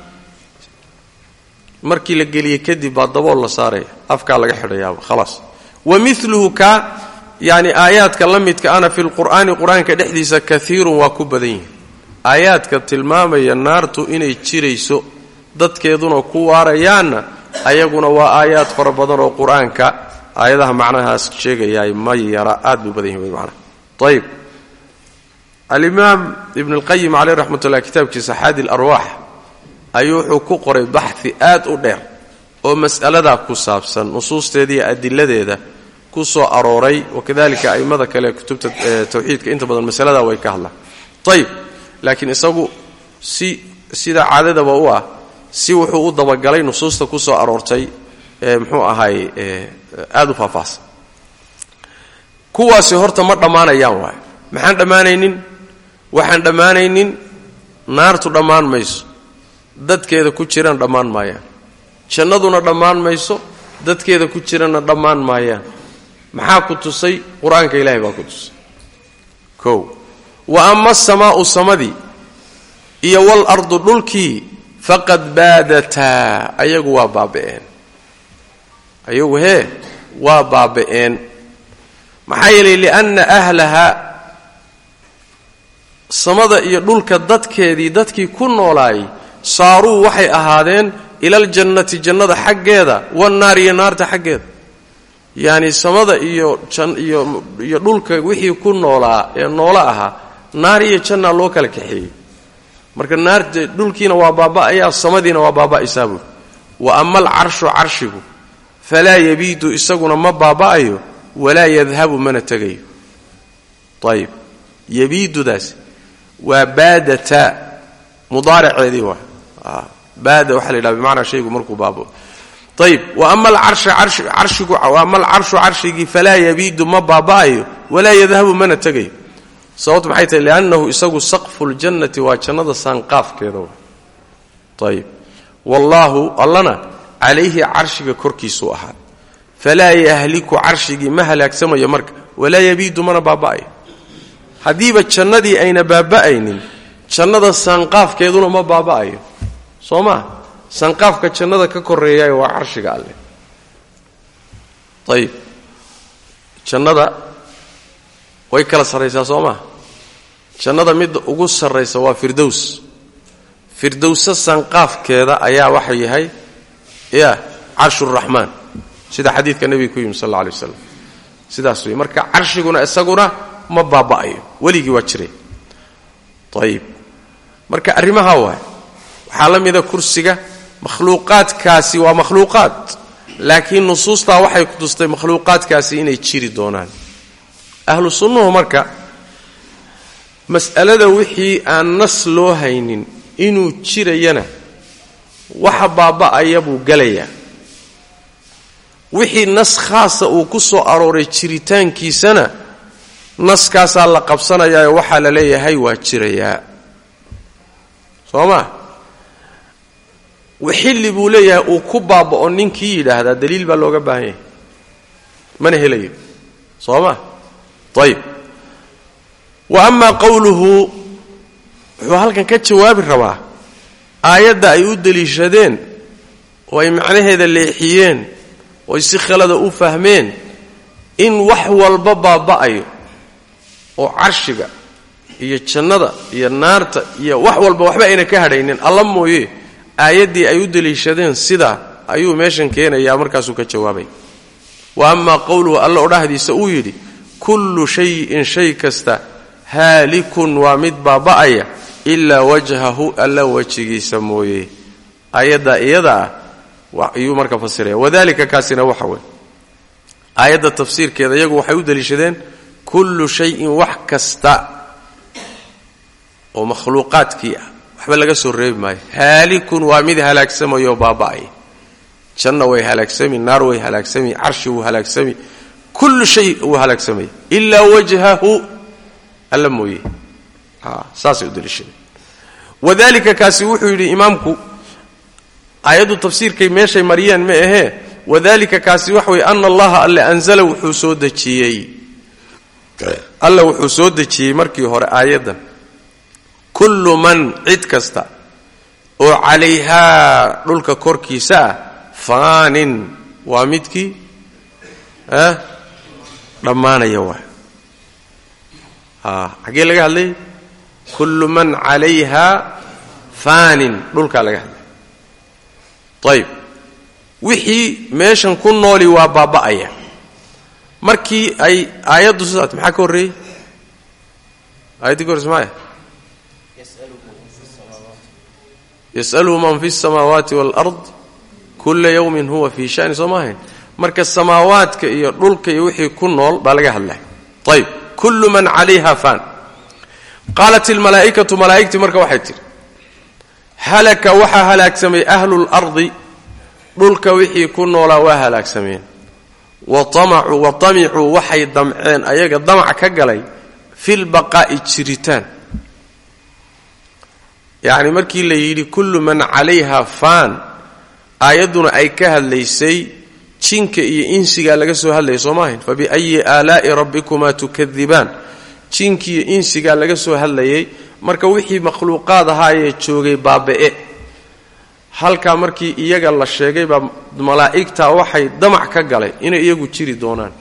markii la geliyey kadib baa dabool la saaraya afkaa laga xidhayaaba khalaas wa miluhu ka yani aayaadka la ana fi lqur'aani qur'aanka dhexdiisa kaiirun waa ku badan yihiin aayaadka tilmaamaya naartu inay jirayso dadkeeduna ku waarayaanna ayaguna waa aayaad fara badan oo qur'aanka aayadaha macnahaas sheegayaay ma yara aad buu badan yihiin mana ayb alimaam ibn اlqayim caleyh raxmat ullah kitaabkiisa xaadi larwaax ayuu wuxuu ku qoray baxi aad u dheer oo mas'aladaa ku saabsan nusuusteediiyo adiladeeda ku soo arooray wakadalika a'immada kale kutubta tawxiidka inta badan masaladaa way ka hadlaan ayib laakiin isagu si sida caadadaba u ah si wuxuu u dabagalay nusuusta ku soo aroortay muxuu ahaay aad u faahfaahsan kuwaasi horta ma dhammaanayaan waay. Maxaan dhammaanaynin? Waxaan dhammaanaynin? Naartu dhammaan mayso dadkeeda ku jirana dhammaan maayaan. Jannaduna dhammaan mayso dadkeeda ku jirana dhammaan maayaan. Maxaa ku tusay? Qur'aanka ilaahay baa ku tusay. Kow wa ama asamaa'u samadii iyo walardu dhulkii faqad baadataa ayagu waa baaba'een. Ayagu hee waa baaba'een. Maxaa yeelay lianna ahlaha samada iyo dhulka dadkeedii dadkii ku noolaayay saaruu waxay ahaadeen ilaljannati jannada xaggeeda wannaar iyo naarta xaggeeda. Yacni samada iyo iyo iyo dhulka wixii ku noolaa ee noolo ahaa naar iyo jannaa loo kala kaxeeyey. Marka naarta dhulkiina waa baaba'ayaa samadiina waa baaba'aysaa buuri wa ama alcarshu carshigu falaa yabiidu isaguna ma baaba'ayo walaa yadhabu mana tegayo ayib yabiidudaas waa baadata mudaaraceedii waa baada waxaa la yidhaha bimacnaa shaygu markuu baabo. Ayib wa ama alcarshigu wa ama alcarshu carshigii falaa yabiidu ma baaba'ayo walaa yadhabu mana tegayo sababtu maxay tahay? Liannahu isagu saqfu ljannati waa jannada saanqaafkeeda ayib wallaahu allana calayhi carshiga korkiisuu ahaa. Falaa yahliku carshigii ma halaagsamayo marka. Walaa yabiidu mana baaba'ayo. Haddiiba jannadii ayna baaba'aynin jannada saanqaafkeeduna ma baaba'ayo soo maa jannada ka koreeyayo waa carshiga alleh ayib jannada way kala sarraysaa soo maa jannada midda ugu sarraysa waa firdows firdowsa sanqaafkeeda ayaa waxa yahay ya carshuraxmaan sida xadiidka nebiga ku yimi sal alla sidaas wey marka carshiguna isaguna ma baaba'ayo. Weligii waa jiray. Ayib marka arrimaha waay waxaa la mida kursiga makhluuqaadkaasi waa makhluuqaad. Laakiin nusuustaa waxay ku tustay makhluuqaadkaasi inay jiri doonaan. Ahlu sunnuhu marka mas'alada wixii aan nas loo haynin inuu jirayana waxa baaba'aya buu gelayaa wixii nas khaasa uu ku soo arooray jiritaankiisana naskaasaa la qabsanayaa waxaa la leeyahay waa jirayaa. Soo maa xilli buu leeyahay uu ku baaba'o ninkii yidhaahdaa daliil baa looga baahan yahay. Mana helayo. Soo ma ayib wa amaa qowluhu wuxuu halkan ka jawaabi rabaa aayadda ay u deliishadeen oo ay macnaheeda leexiyeen oo ay si khalada u fahmeen in wax walba baaba'ayo oo carshiga iyo jannada iyo naarta iyo wax walba waxba ayna ka hadhaynin alla mooye aayaddii ay u deliishadeen sidaa ayuu meeshan keenayaa markaasuu ka jawaabay. Wa amaa qowluhu alla odhahdiisa uu yidhi kullu shayin shay kasta haalikun waa mid baaba'aya ilaa wajhahu alla wejigiisa mooye. Aayadda iyada ah ayuu marka fasiraya. Wadalika kaasina waxa wey aayadda tafsiirkeeda iyagu waxay u deliishadeen kullu shayin wax kasta oo makhluuqaadkii ah waxba laga soo reebi maayo. Haalikun waa mid halaagsamayo oo baaba'aya janna way halaagsami naar way halaagsami carshi wuu halaagsami kullu shay wuu halaagsamaya ilaa wajhahu. Alla mooye. Saasay u daliishadeen wadalika kaasi wuxuu yidhi imaamku aayaddu tafsiirkay meeshay mariyeen ma ahee? Wadalika kaasi waxa weye ana allaha alle anzala wuxuu soo dejiyey. Alla wuxuu soo dejiyey markii hore aayaddan kullu man cid kasta oo calayhaa dhulka korkiisa ah faanin. Waa midkii dhammaanaya waa. Xaggee laga hadlayay kullu man calayhaa faanin dhulkaa laga hadlay. Ayib wixii meeshan ku nooli waa baaba'aya. Markii ay aayaddu sidaat maxaa ka horreeyey? Aayaddii ka horreysa maaya yasalhu man fi samaawaati waalard kulla yowmin huwa fi shani soo marka samaawaadka iyo dhulka iyo wixii ku nool baa laga hadlay. Ayb kullu man calayha faan qaalat ilmalaaikatu malaaigtii marka waxay tihi halaka waxaa halaagsamay ahlu lardi dhulka wixii ku noolaa waa halaagsameen waamicuu waxay damceen ayaga damac ka galay filbaqaa'i jiritaan yacni markii la yidhi kullu man calayha faan aayadduna ay ka hadlaysay jinka iyo insigaa laga soo hadlayay soo maahayn? Fa biayi aalaa'i rabbikumaa tukadibaan jinkiiyo insigaa laga soo hadlayay marka wixii makhluuqaad ahaayee joogay baaba'e halkaa markii iyaga la sheegay baa malaa'igtaa waxay damac ka galay inay iyagu jiri doonaan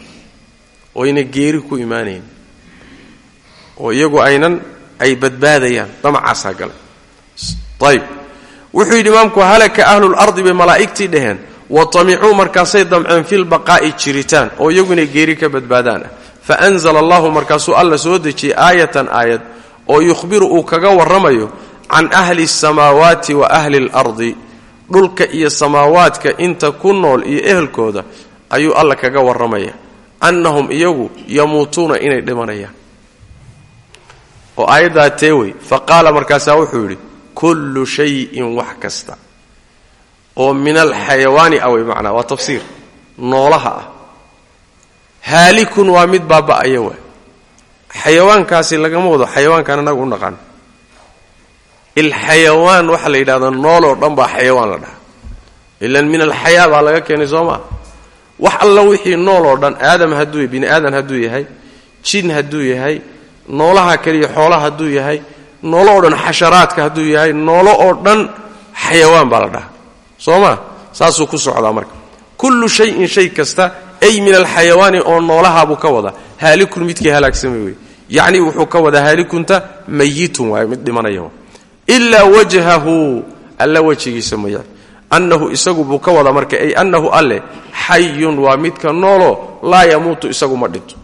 oo ayna geeri ku imaanayn oo iyagu aynan ay badbaadayaan damacaasaa galay ayb. Wuxuu yidhi imaamku halaka ahlulardi bay malaa'igtii dhaheen. Wa tamicuu markaasay damceen filbaqaa'i jiritaan oo iyagu inay geeri ka badbaadaan ah. Fa anzala allahu markaasuu alla soo dejiyey aayatan aayad oo yukhbiru uu kaga warramayo can ahli asamaawaati wa ahli alardi dhulka iyo samaawaadka inta ku nool iyo ehelkooda ayuu alla kaga warramaya. Annahum iyagu yamuutuuna inay dhimanayaan. Oo aayaddaa tee wey fa qaala markaasaa wuxuu yidhi kullu shayin wax kasta. oo min alxayawaani ah way macnaa waa tafsiir. Noolaha ah. Haalikun mid baaba'aya waa xayawaankaasi lagama wado xayawaankan annagu u naqaan. Ilxayawaan waxaa la yidhahdaa nool oo dhan baa xayawaan la dhahaa. Ilan min alxayaa baa laga keenay soo wax alla wixii nool oo dhan aadam hadduu bini aadan hadduu yahay jin hadduu yahay noolaha keliya xoolaha hadduu yahay noolo oo dhan xasharaadka hadduu yahay noolo oo dhan xayawaan baa la dhahaa. Soo maa saasuu ku socdaa marka. Kullu shayin shay kasta ay min alxayawaani oo noolahaabuu ka wadaa. Haalikun midkii halaagsamay wey yacni wuxuu ka wadaa haalikunta mayitun waay mid dhimanaya ilaa wajhahu alla wejigiisa maya. Annahu isagu buu ka wadaa marka ay annahu alle xayun waa midka noolo laa yamuutu isagu ma dhinto.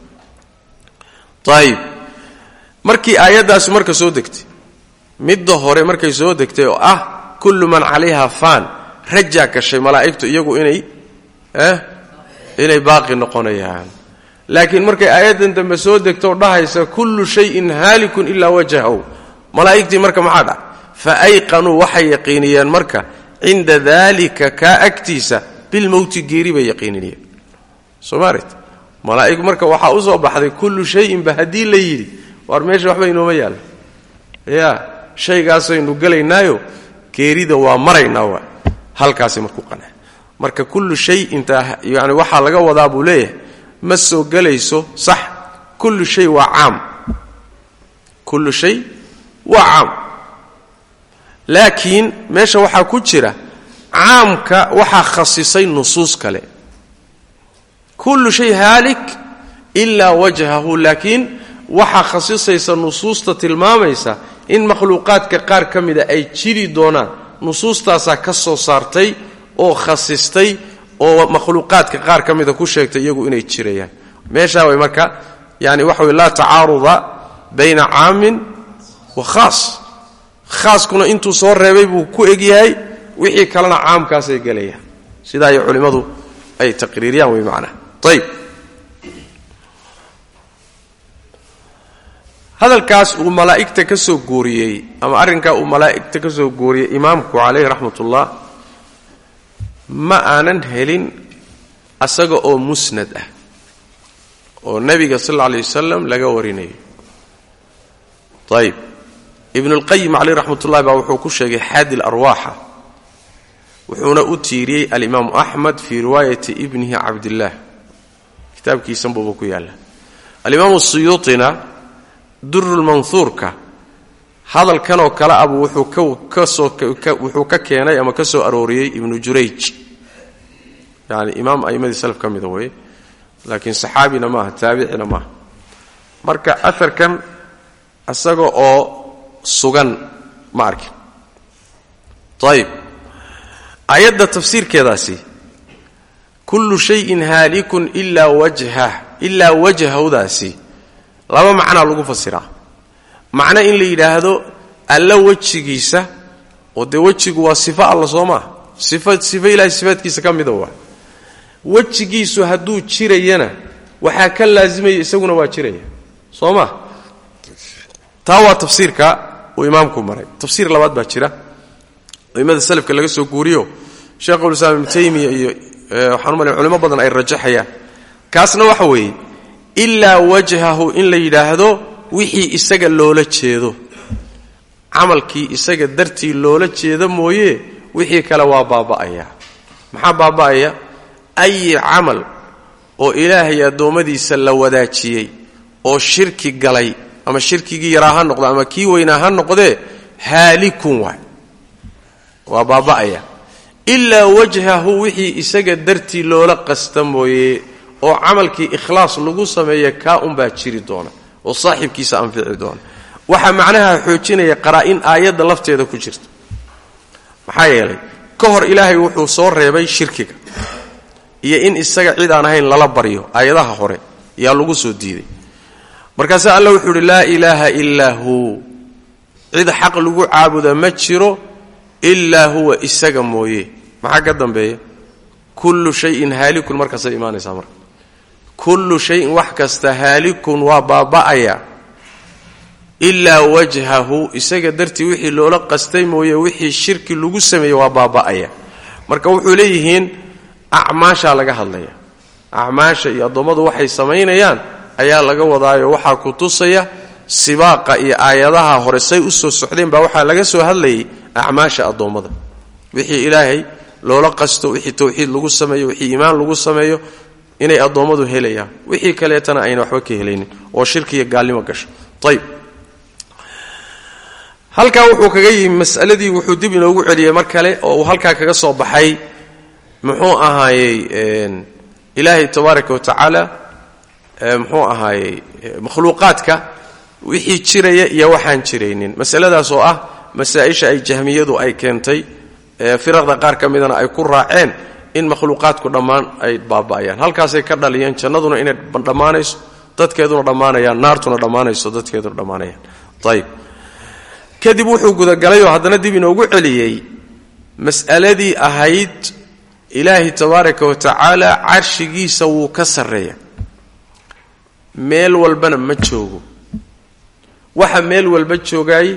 Ayib markii aayaddaasi marka soo degtay midda hore markay soo degtay oo ah kullu man calayha faan rajaa gashay malaa'igtu iyagu inay inay baaqi noqonayaan. Laakiin markay aayaddan dambe soo degto dhahaysa kullu shayin haalikun ilaa wajhahu. Malaa'igtii marka maxaa dhac fa ayqanuu waxay yaqiiniyeen marka cinda daalika kaa agtiisa bilmowti geeri bay yaqiininiyeen somaart malaa'ig marka waxaa u soo baxday kullu shayinba haddii la yidhi waar meesha waxba inooma yaalla. Ya shaygaasaynu gelaynaayo geerida waa maraynaa waa halkaasay markuu qanaa marka kullu shay inta yani waxaa laga wadaa buu leeyahay ma soo gelayso sax. Kullu shay waa caam. Kullu shay waa caam. Laakiin meesha waxaa ku jira caamka waxaa khasisay nusuus kale. Kullu shay haalik ilaa wajhahu laakiin waxaa khasisaysa nusuusta tilmaamaysa in makhluuqaadka qaar ka mida ay jiri doonaan nusuustaasaa ka soo saartay oo khasistay oo makhluuqaadka qaar ka mida ku sheegtay iyagu inay jirayaan. Meeshaa way marka yani waxa wey laa tacaaruda bayna caamin wa khaas. Khaaskuna intuu soo reebay buu ku egyahay wixii kalena caamkaasay gelayaan. Sidaa ay culimmadu ay taqriiriyaan way macnaha ayib hadalkaas uu malaa'igta ka soo guuriyey ama arrinkaa uu malaa'igta ka soo guuriyey imaamku calayhi raxmatullah ma aanan helin asaga oo musnad ah oo nebiga sal alla alay wasalam laga warinayo. Ayib ibnulqayim caleyh raxmatullahi baa wuxuu ku sheegay xaadi larwaaxa wuxuuna u tiiriyey alimaamu axmed fii riwaayati ibnihi cabdillaah kitaabkiisanbuuba ku yaalla alimaamu siyuutina durulmanhuurka hadalkanoo kale abu wuxuu ka keenay ama ka soo arooriyey ibnu jurayj. Yani imaam a'imadii salaf ka mida weye laakiin saxaabina maaha taabicina maaha marka aharkan isaga oo sugan ma arkin ayib ayadda tafsiirkeedaasi kullu shayin haalikun ilaa wajhah ilaa wajhawdaasi laba macnaa lagu fasiraa. Macno in la yidhaahdo alla wejigiisa oo dee wejigu waa sifo alla soo maa sifa sifo ilahay sifaadkiisa waa. Wejigiisu hadduu jirayana waxaa ka laasimaya isaguna waa jiraya. Soo ma taa waa tafsiirka uu imaamku maray. Tafsiir labaad baa jira. Aimada salafka laga soo guuriyo sheekhulislaam ibnu taymiya iyo waxaan u culimo badan ay rajaxayaan. Kaasna waxa weeye ilaa wajhahu in la yidhaahdo wixii isaga loola jeedo. Camalkii isaga dartii loola jeedo mooye wixii kale waa baaba'aya. Maxaa baaba'aya? Ayi camal oo ilaahay addoommadiisa la wadaajiyey oo shirki galay ama shirkigii yaraa ha noqdo ama kii weynaa ha noqdee haalikun waay. Waa baaba'aya. Ilaa wajhahu wixii isaga dartii loola qasta mooye oo camalkii ikhlaas lagu sameeya kaa unbaa jiri doona oo saaxibkiisa anfici doona. Waxaa macnaha xoojinaya qaraa'in aayadda lafteeda ku jirta. Maxaa yeelay ka hor ilaahay wuxuu soo reebay shirkiga iyo in isaga cid aan ahayn lala baryo aayadaha hore yaa lagu soo diiday. Markaasaa alla wuxuu uhi laa ilaaha ilaa huu cid xaq lagu caabuda ma jiro ilaa huwa isaga mooye. Maxaa ka dambeeya? Kullu shayin haalikun markaasay imaanaysaa marka kullu shayin wax kasta haalikun waa baaba'aya. Ilaa wajhahu isaga dartii wixii loola qastay mooye wixii shirki lagu sameeyey waa baaba'aya. Marka wuxuu leeyihiin acmaashaa laga hadlaya acmaasha iyo addoommadu waxay samaynayaan ayaa laga wadaayo waxaa ku tusaya sibaaqa iyo aayadaha hore. Say u soo socdeen baa waxaa laga soo hadlayay acmaasha addoommada. Wixii ilaahay loola qasto wixii tawxiid lagu sameeyo wixii iimaan lagu sameeyo inay addoommadu helayaan. Wixii kaleetana ayna waxba ka helaynin oo shirki iyo gaalnimo gasho. Ayb halkaa wuxuu kaga yimi masaladii wuxuu dib inoogu celiyey mar kale oo uu halkaa kaga soo baxay. Muxuu ahaayey ilaahay tabaaraka wa tacaala muxuu ahaayey makhluuqaadka wixii jiraya iyo waxaan jiraynin. Masaladaas oo ah masaa-isha ay jahmiyadu ay keentay firaqda qaar ka midana ay ku raaceen in makhluuqaadku dhammaan ay baaba'ayaan. Halkaasay ka dhaliyeen jannaduna inay dhammaanayso dadkeeduna dhammaanayaan naartuna dhammaanayso dadkeeduna dhammaanayaan. Ayib kadib wuxuu gudagalay oo haddana dib inoogu celiyey mas'aladii ahayd ilaahi tabaaraka wa tacaala carshigiisa wuu ka sarreeya. Meel walbana ma joogo. Waxa meel walba joogaay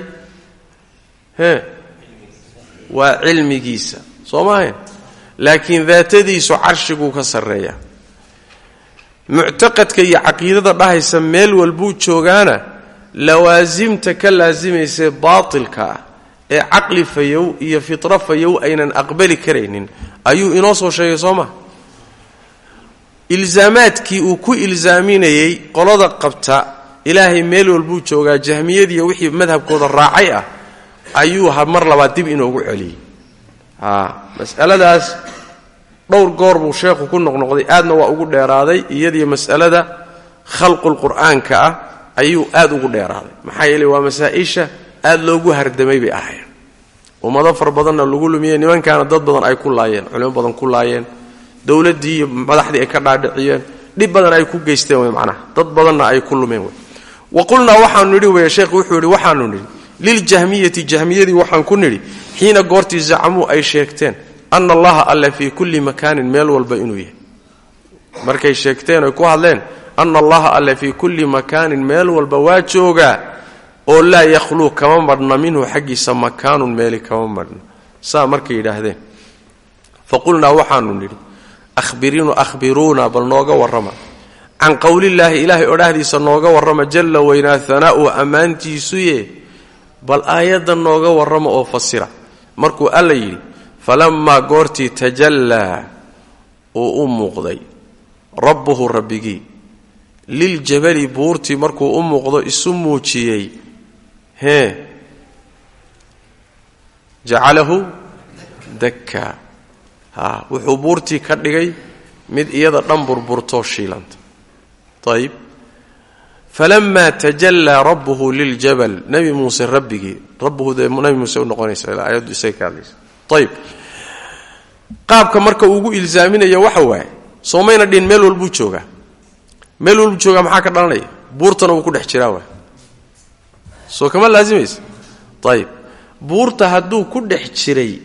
he waa cilmigiisa. Soo maahayn laakiin daatadiisu carshiguu ka sarreeya. Muctaqadka iyo caqiidada dhahaysa meel walbuu joogaana lawaasimta ka laasimaysae baatilka ah ee caqli fayow iyo fitro fayow aynan aqbali karaynin. Ayuu inoo soo sheegay soo maa ilsaamaadkii uu ku ilsaaminayey qolada qabta ilaahay meel walbuu joogaa jahmiyadiiyo wixii madhabkooda raacay ah ayuu mar labaad dib inoogu celiyey masaladaas dhowr goor buu sheekhu ku noqnoqday. Aadna waa ugu dheeraaday iyadiyo masalada khalqulqur'aanka ah ayuu aad ugu dheeraaday. Maxaa yeele waa masaa-isha aad loogu hardamay bay ahayn ummado far badanna lagu lumiyey nimankaana dad badan ay ku laayeen culimo badan ku laayeen dowladdii iyo madaxdii ay ka dhaadhiciyeen dhib badan ay ku geysteen wey macnaha. Dad badanna ay ku lumeen wey wa qulnaa waxaanu nidhi wey sheekhu wuxuu yidhi waxaanu nidhi liljahmiyati jahmiyadii waxaan ku nidhi xiina goortii zacamuu ay sheegteen ana allaha alle fii kulli makaanin meel walba inuu yahay markay sheegteen oy ku hadleen ana allaha alle fii kulli makaanin meel walba waa joogaa oo laa yakhluu kama madhna minhu xaggiisa makaanun meeli kama madhna saa markay yidhaahdeen faqulnaa waxaanu nidhi ahbiruuna bal nooga warrama can qowlillaahi ilaahay odhahdiisa nooga warrama jalla weynaa hanaa'uhu ammaantiisuye bal aayadda nooga warrama oo fasira. Markuu alla yidhi falammaa goortii tajallaa uu u muuqday. Rabbuhu rabbigii liljabali buurtii markuu u muuqdo isu muujiyey. Hee. Jacalahu dakkaa ha wuxuu buurtii ka dhigay mid iyada dhan burburtoo shiilanta ayib falamaa tajallaa rabbuhu liljabal nebi muuse rabbigii nebi muuse u noqonaysa aayaddu isaga ka hadlaysa ayib qaabka marka uugu ilsaaminaya waxa waaye soomayna dhin meel walbuu joogaa meel walbuu joogaa maxaa ka dhalanaya buurtana wuu ku dhex jiraa waay soo kama laasimaysa ayib buurta hadduu ku dhex jiray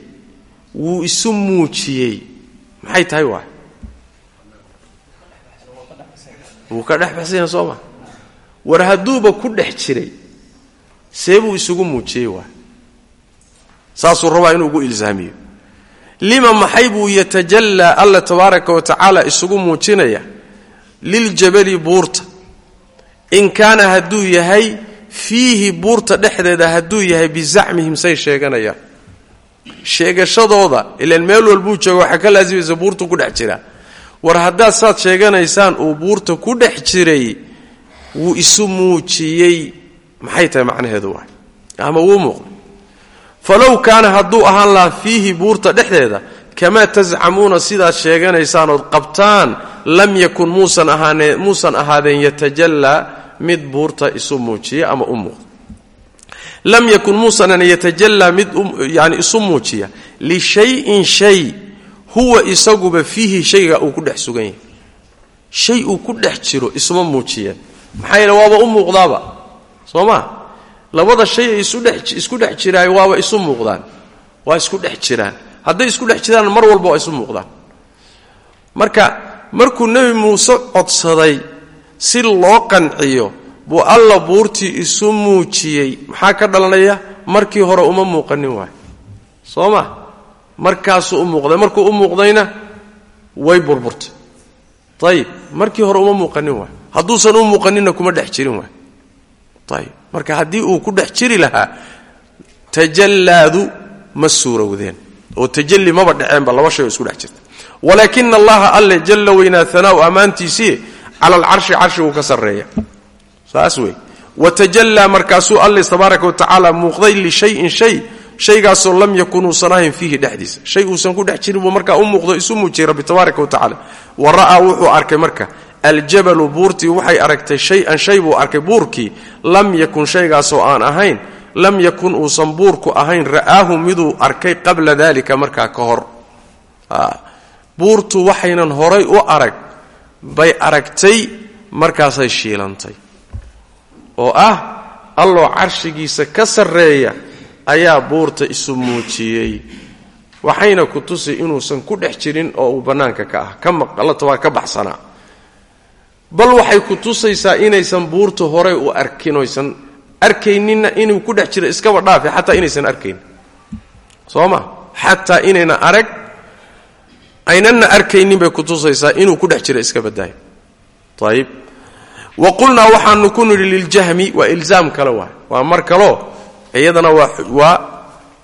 wuu isu muujiyey maxay tahay waay wuu ka dhex baxsanya soo ma war hadduuba ku dhex jiray. See buu isugu muujiyey waay saasuu rabaa inuu ugu ilsaamiyo lima maxay buu yatajallaa alla tabaaraka wa tacaala isugu muujinaya? Liljabali buurta. In kaana hadduu yahay fiihi buurta dhexdeeda hadduu yahay bizacmihim say sheeganayaan. Sheegashadooda ilaan meel walbuu jooga waxaa ka laasimaysa buurtu ku dhex jiraa war haddaad saad sheeganaysaan uu buurta ku dhex jiray wuu isu muujiyey. maxay tahay macnaheedu waay? ama wuu muuqday. falow kaana hadduu ahaan lahaa fiihi buurta dhexdeeda kamaa tascamuuna sidaad sheeganaysaan ood qabtaan lam yakun muusan ahaane muusan ahaadeen yatajallaa mid buurta isu muujiya ama u muuqda. lam yakun muusanan yatajallaa mid yani isu muujiya. lishayin shay huwa isaguba fiihi shayga uu ku dhex sugan yahay. shay uu ku dhex jiro isuma muujiyeen maxaa yeele waaba u muuqdaaba soo ma? Labada shay ay isku dhex jiraayo waaba isu muuqdaan. Waa isku dhex jiraan. Hadday isku dhex jiraan mar walba waa isu muuqdaan. Marka markuu nebi muuse codsaday si loo qanciyo buu alla buurtii isu muujiyey. Maxaa ka dhalanaya? Markii hore uma muuqanin waay. Soo ma? Markaasuu u muuqday. Markuu u muuqdayna way burburtay. Ayib markii hore uma muuqanin waay hadduusan u muuqaninna kuma dhex jirin marka haddii uu ku dhex jiri lahaa tajallaadu ma suurowdeen oo tajalli maba dhaceenba laba shay isku dhex jirta. Walaakina allaha alle jalla weynaa hanaau ammaantiisii cala alcarshi carshiguu ka sarreeya. Saas wey watajallaa markaasuu alle tabaaraka wa tacaala muuqday lishayin shay shaygaasoo lam yakun uusan ahayn fiihi dhexdiisa. Shay uusan ku dhex jirin buu markaa u muuqdo isu muujiyey rabbi tabaaraka wa tacaala. Wa ra'aa wuxuu arkay marka aljabalu buurtii waxay aragtay shay-an shay buu arkay buurkii lam yakun shaygaasoo aan ahayn lam yakun uusan buurku ahayn ra'aahu miduu arkay qabla dalika markaa ka hor. Buurtu waxaynan horay u arag bay aragtay markaasay shiilantay. Oo ah alloo carshigiisa ka sarreeya ayaa buurta isu muujiyey. Waxayna ku tusi inuusan ku dhex jirin oo uu bannaanka ka ah ka maqalata waa ka baxsanaa bal waxay ku tusaysaa inaysan buurta horay u arkin oysan arkayninna inuu ku dhex jiro iskaba dhaafe xataa inaysan arkayn. Soo ma xataa inayna arag aynanna arkaynin bay ku tusaysaa inuu ku dhex jiro iska badaayo ayib wa qulnaa waxaanu ku nidhi liljahmi waa ilzaam kale waay waa mar kaloo iyadana waa waa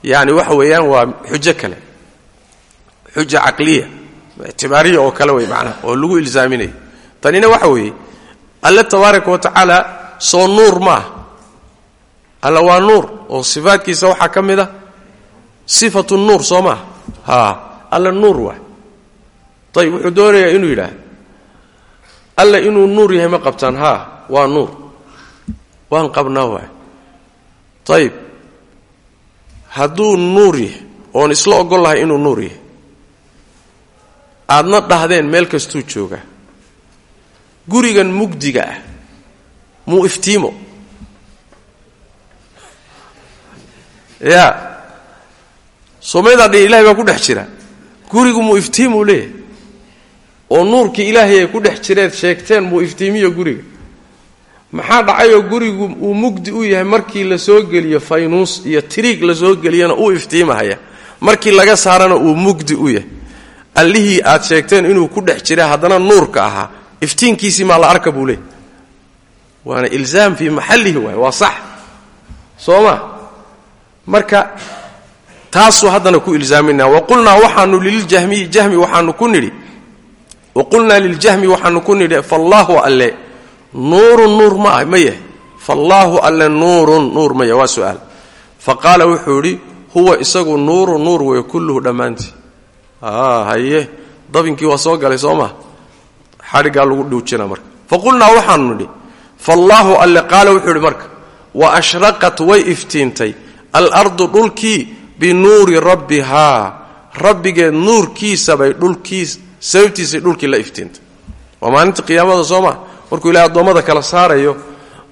yani waxa weeyaan waa xujo kale. Xuja caqliya ictibaariya oo kale wey macnaha oo lagu ilzaaminayo tanina waxa weeye alle tabaaraka wa tacaala soo nuur ma ah. Alla waa nuur oo sifaadkiisa waxaa ka mid a sifatu nuur soo maah ha alla nuur waay. Ayib wuxuu doonayaa inuu yidhaah alla inuu nuur yahay ma qabtaan haa waa nuur. Waan qabnaa waay. Ayib hadduu nuur yahay oon isla ogol lahay inuu nuur yahay aadna dhahdeen meel kastuu joogaa gurigan mugdiga ah muu iftiimo. Ya somaydaan ilahay baa ku dhex jira gurigu muu iftiimuu leeyahay oo nuurkii ilaahay ay ku dhex jireed sheegteen muu iftiimiyo guriga. Maxaa dhacayoo gurigu uu mugdi u yahay markii la soo geliyo faynuus iyo tiriig la soo geliyana uu iftiimahaya? Markii laga saarana uu mugdi u yahay. Allihii aad sheegteen inuu ku dhex jira haddana nuurka ahaa iftiinkiisii maa la arka buu leey waana ilzaam fii maxallihi waay waa sax. Soo ma? Marka taasuu haddana ku ilzaaminaa. Waqulnaa waxaanu liljahmiyi jahmi waxaanu ku nidhi. Waqulnaa liljahmi waxaanu ku nidhi faallaahu alle nuurun nuur ma ma yahay. Alle nuurun nuur ma yahay waa su'aal. Fa qaala wuxuu idhi huwa isagu nuurun nuur weeye kulluhu dhammaantii. Haye dabinkii waa soo galay soo maa xadhiggaa lagu dhuujina marka. Faqulnaa waxaanu nidhi faallaahu alle qaala wuxuu idhi marka wa ashraqat way iftiintay alardu dhulkii binuuri rabbihaa rabbigeed nuurkiisabay dhulkiis sababtiisay dhulkii la iftiintay. Waa maalinta qiyaamada soo maa markuu ilahay addoommada kala saarayo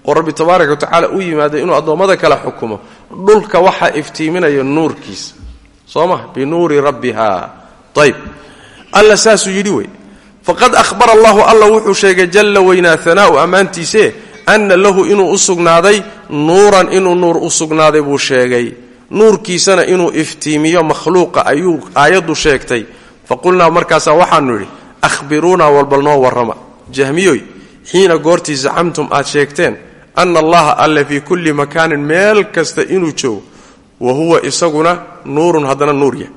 oo rabbi tabaaraka wa tacaala u yimaada inuu addoommada kala xukumo dhulka waxaa iftiiminaya nuurkiisa soo ma binuuri rabbiha. Ayb alla saasuu yidhi wey faqad ahbara allahu alla wuxuu sheegay jalla weynaa hanaa'u ammaantiise anna lahu inuu u sugnaaday nuuran inuu nuur u sugnaaday buu sheegay. Nuurkiisana inuu iftiimiyo makhluuqa ayuu aayaddu sheegtay. Faqulnaa markaasaa waxaanu idhi ahbiruunaa walbal noo warrama. Jahmiyoy xiina goortii zacamtum aad sheegteen anna allaha alle fii kulli makaanin meel kasta inuu joogo wa huwa isaguna nuurun haddana nuur yahay.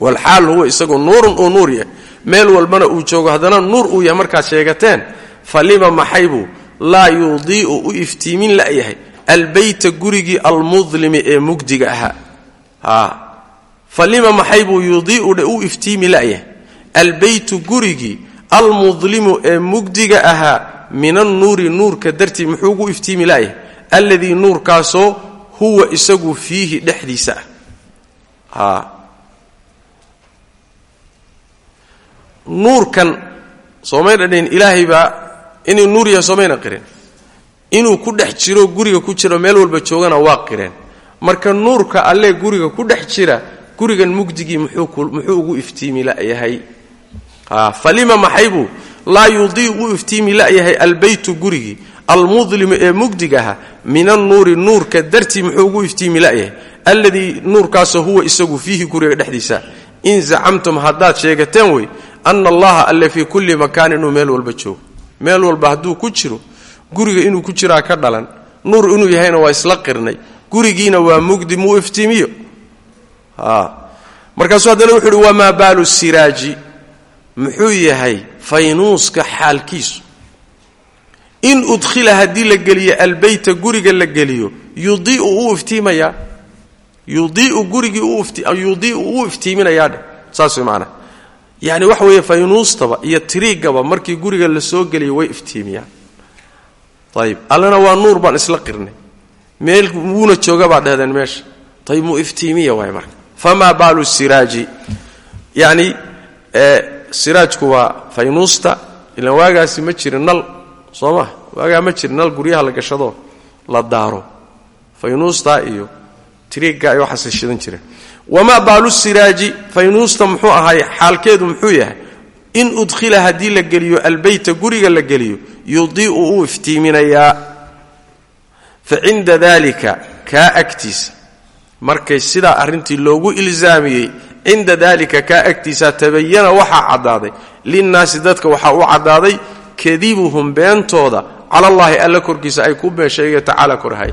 Walxaal huwa isagu nuurun uu nuur yahay meel walbana uu joogo haddana nuur uu yahay markaad sheegateen falima maxaybuu laa yudii'u u iftiimin la'yahay. Albeyta gurigii almudlimi ee mugdiga ahaa. Falima maxaybuu yudii'u u iftiimi la'yahay. Albeytu gurigii almudlimu ee mugdiga ahaa min annuuri nuurka dartii muxuu ugu iftiimi la'yahay. Alladii nuurkaasoo huwa isagu fiihi dhexdiisa. Ah nuurkan soomayna dhihin ilaahay baa inuu nuur yahay soomayna qireen inuu ku dhex jiro guriga ku jiro meel walba joogana waa qireen marka nuurka allee guriga ku dhex jira gurigan mugdigii muxuu ugu iftiimi la'yahay falima maxaybuu laa yudiiu u iftiimi la'yahay albeytu gurigii almudlimu ee mugdig aha min annuuri nuurka dartii muxuu ugu iftiimi la'yahay alladii nuurkaasoo huwa isagu fiihi guriga dhexdiisa. In zacamtum haddaad sheegateen wey ana allaha alle fii kulli makaan inuu meel walba joogo meel walba hadduu ku jiro guriga inuu ku jiraa ka dhalan nuur inuu yahayna waa isla qirnay gurigiina waa mugdi muu iftiimiyo markaasuu haddana wuxu uhi wamaa baalu siraaji muxuu yahay faynuuska xaalkiisu in udkhila haddii la geliyo albeyta guriga la geliyo yudiiu uu iftiimayaa yudiiu gurigii yudiiu uu iftiiminayaa dheh saas way maanaa yacni waxa weeye faynuustaba iyo tiriigaba markii guriga la soo geliyo way iftiimiyaan. Ayib allana waa nuur baan isla qirnay. Meel wuuna jooga baa dhehdeen meesha. Ayib muu iftiimiya waay marka. Famaa baalu siraaji? Yacni siraajku waa faynuusta ilaan waagaasi ma jirin nal soo ma? Waagaa ma jirin nal guryaha la gashado la daaro. Faynuustaa iyo tiriigga ay waxaasay shidan jireen wamaa baalu siraaji faynuusta muxuu ahay xaalkeedu muxuu yahay in udkhila haddii la geliyo albeyta guriga la geliyo yudii'u uu iftiiminayaa. Fa cinda daalika kaa agtiisa. Markay sidaa arrintii loogu ilsaamiyey cinda daalika kaa agtiisa tabayana waxaa caddaaday. Linnaasi dadka waxaa u caddaaday kadibuhum beentooda. Calallaahi alla korkiisa ay ku beensheegeen tacaala korhay.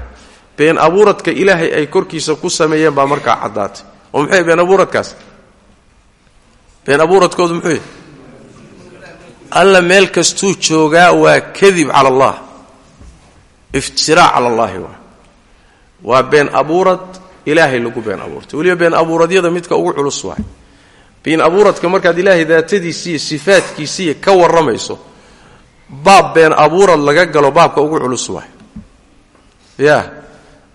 Been abuuradka ilaahay ay korkiisa ku sameeyeen baa markaa caddaatay oo muxuu been abuuradkaas? Been abuuradkoodu muxuu alla meel kastuu joogaa waa kadib cala allah iftiraac cala waa been abuurad ilaahay lagu been abuurtay. Weliba been abuuradyada midka ugu culus waay. Been abuuradka markaad ilaahay daatadiisiiyo sifaadkiisiiyo ka warramayso baab been abuurad laga galo baabka ugu culus waay. Ya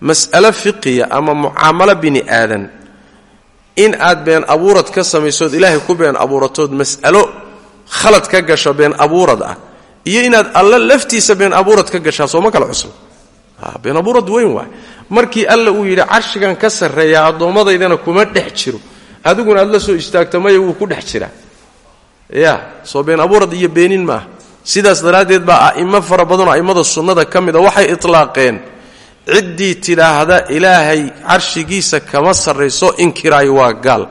mas'alo fiqiya ama mucaamalo bini aadan in aad been abuurad ka samaysood ilaahay ku been abuuratood mas'alo khalad ka gasho been abuurad ah iyo inaad alla laftiisa been abuurad ka gashaa sooma kala cusub. Been abuurad weyn waay. Markii alla uu yidhi carshigan ka sarreeya addoomadaydana kuma dhex jiro. Adiguna aad la soo istaagto maya wuu ku dhex jiraa. Ya soo been abuurad iyo beenin maaha. Sidaas daraaddeed baa a'imo fara badanoo a'immada sunnada ka mida waxay itlaaqeen ciddii tidhaahda ilaahay carshigiisa kama sarrayso inkiraayo waa gaal.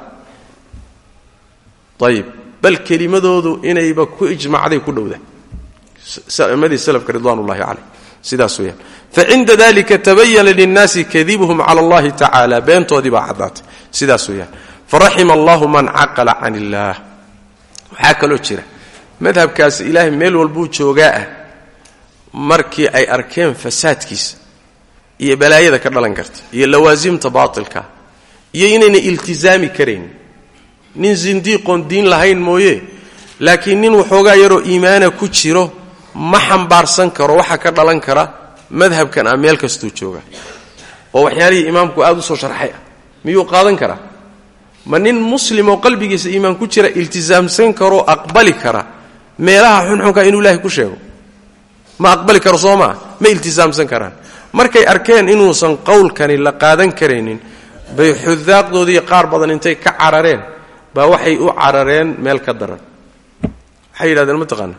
Ayib bal kelimadoodu inayba ku ijmacday ku dhowda. Amadii salafka ridwanullahi caleyh. Sidaas weyaan facinda dalika tabayana linnaasi kadibuhum cala allahi tacaala. Beentoodii baa caddaatay. Sidaas weyaan faraxima allahu man caqala can illaah waxaa kaloo jira madhabkaas ilaahay meel walbuu joogaa ah markii ay arkeen fasaadkiisa iyo balaayada ka dhalan karta iyo lawaasimta baatilka iyo inayna iltisaami karayn. Nin sindiiqoon diin lahayn mooye laakiin nin waxoogaa yaroo iimaana ku jiro ma xambaarsan karo waxa ka dhalan kara madhabkan ah meel kastuu jooga. Oo waxyaalihii imaamku aad u soo sharxay ah miyuu qaadan karaa? Ma nin muslim oo qalbigiisa iimaan ku jira iltisaamsan karoo aqbali kara meelaha xunxunka inuu ilaahay ku sheego? Ma aqbali karo soo maa ma iltisaamsan karaan markay arkeen inuusan qowlkani la qaadan karaynin bay xudaaqdoodii qaar badan intay ka carareen baa waxay u carareen meel ka daran. Waxay yidhahdeen mataqaana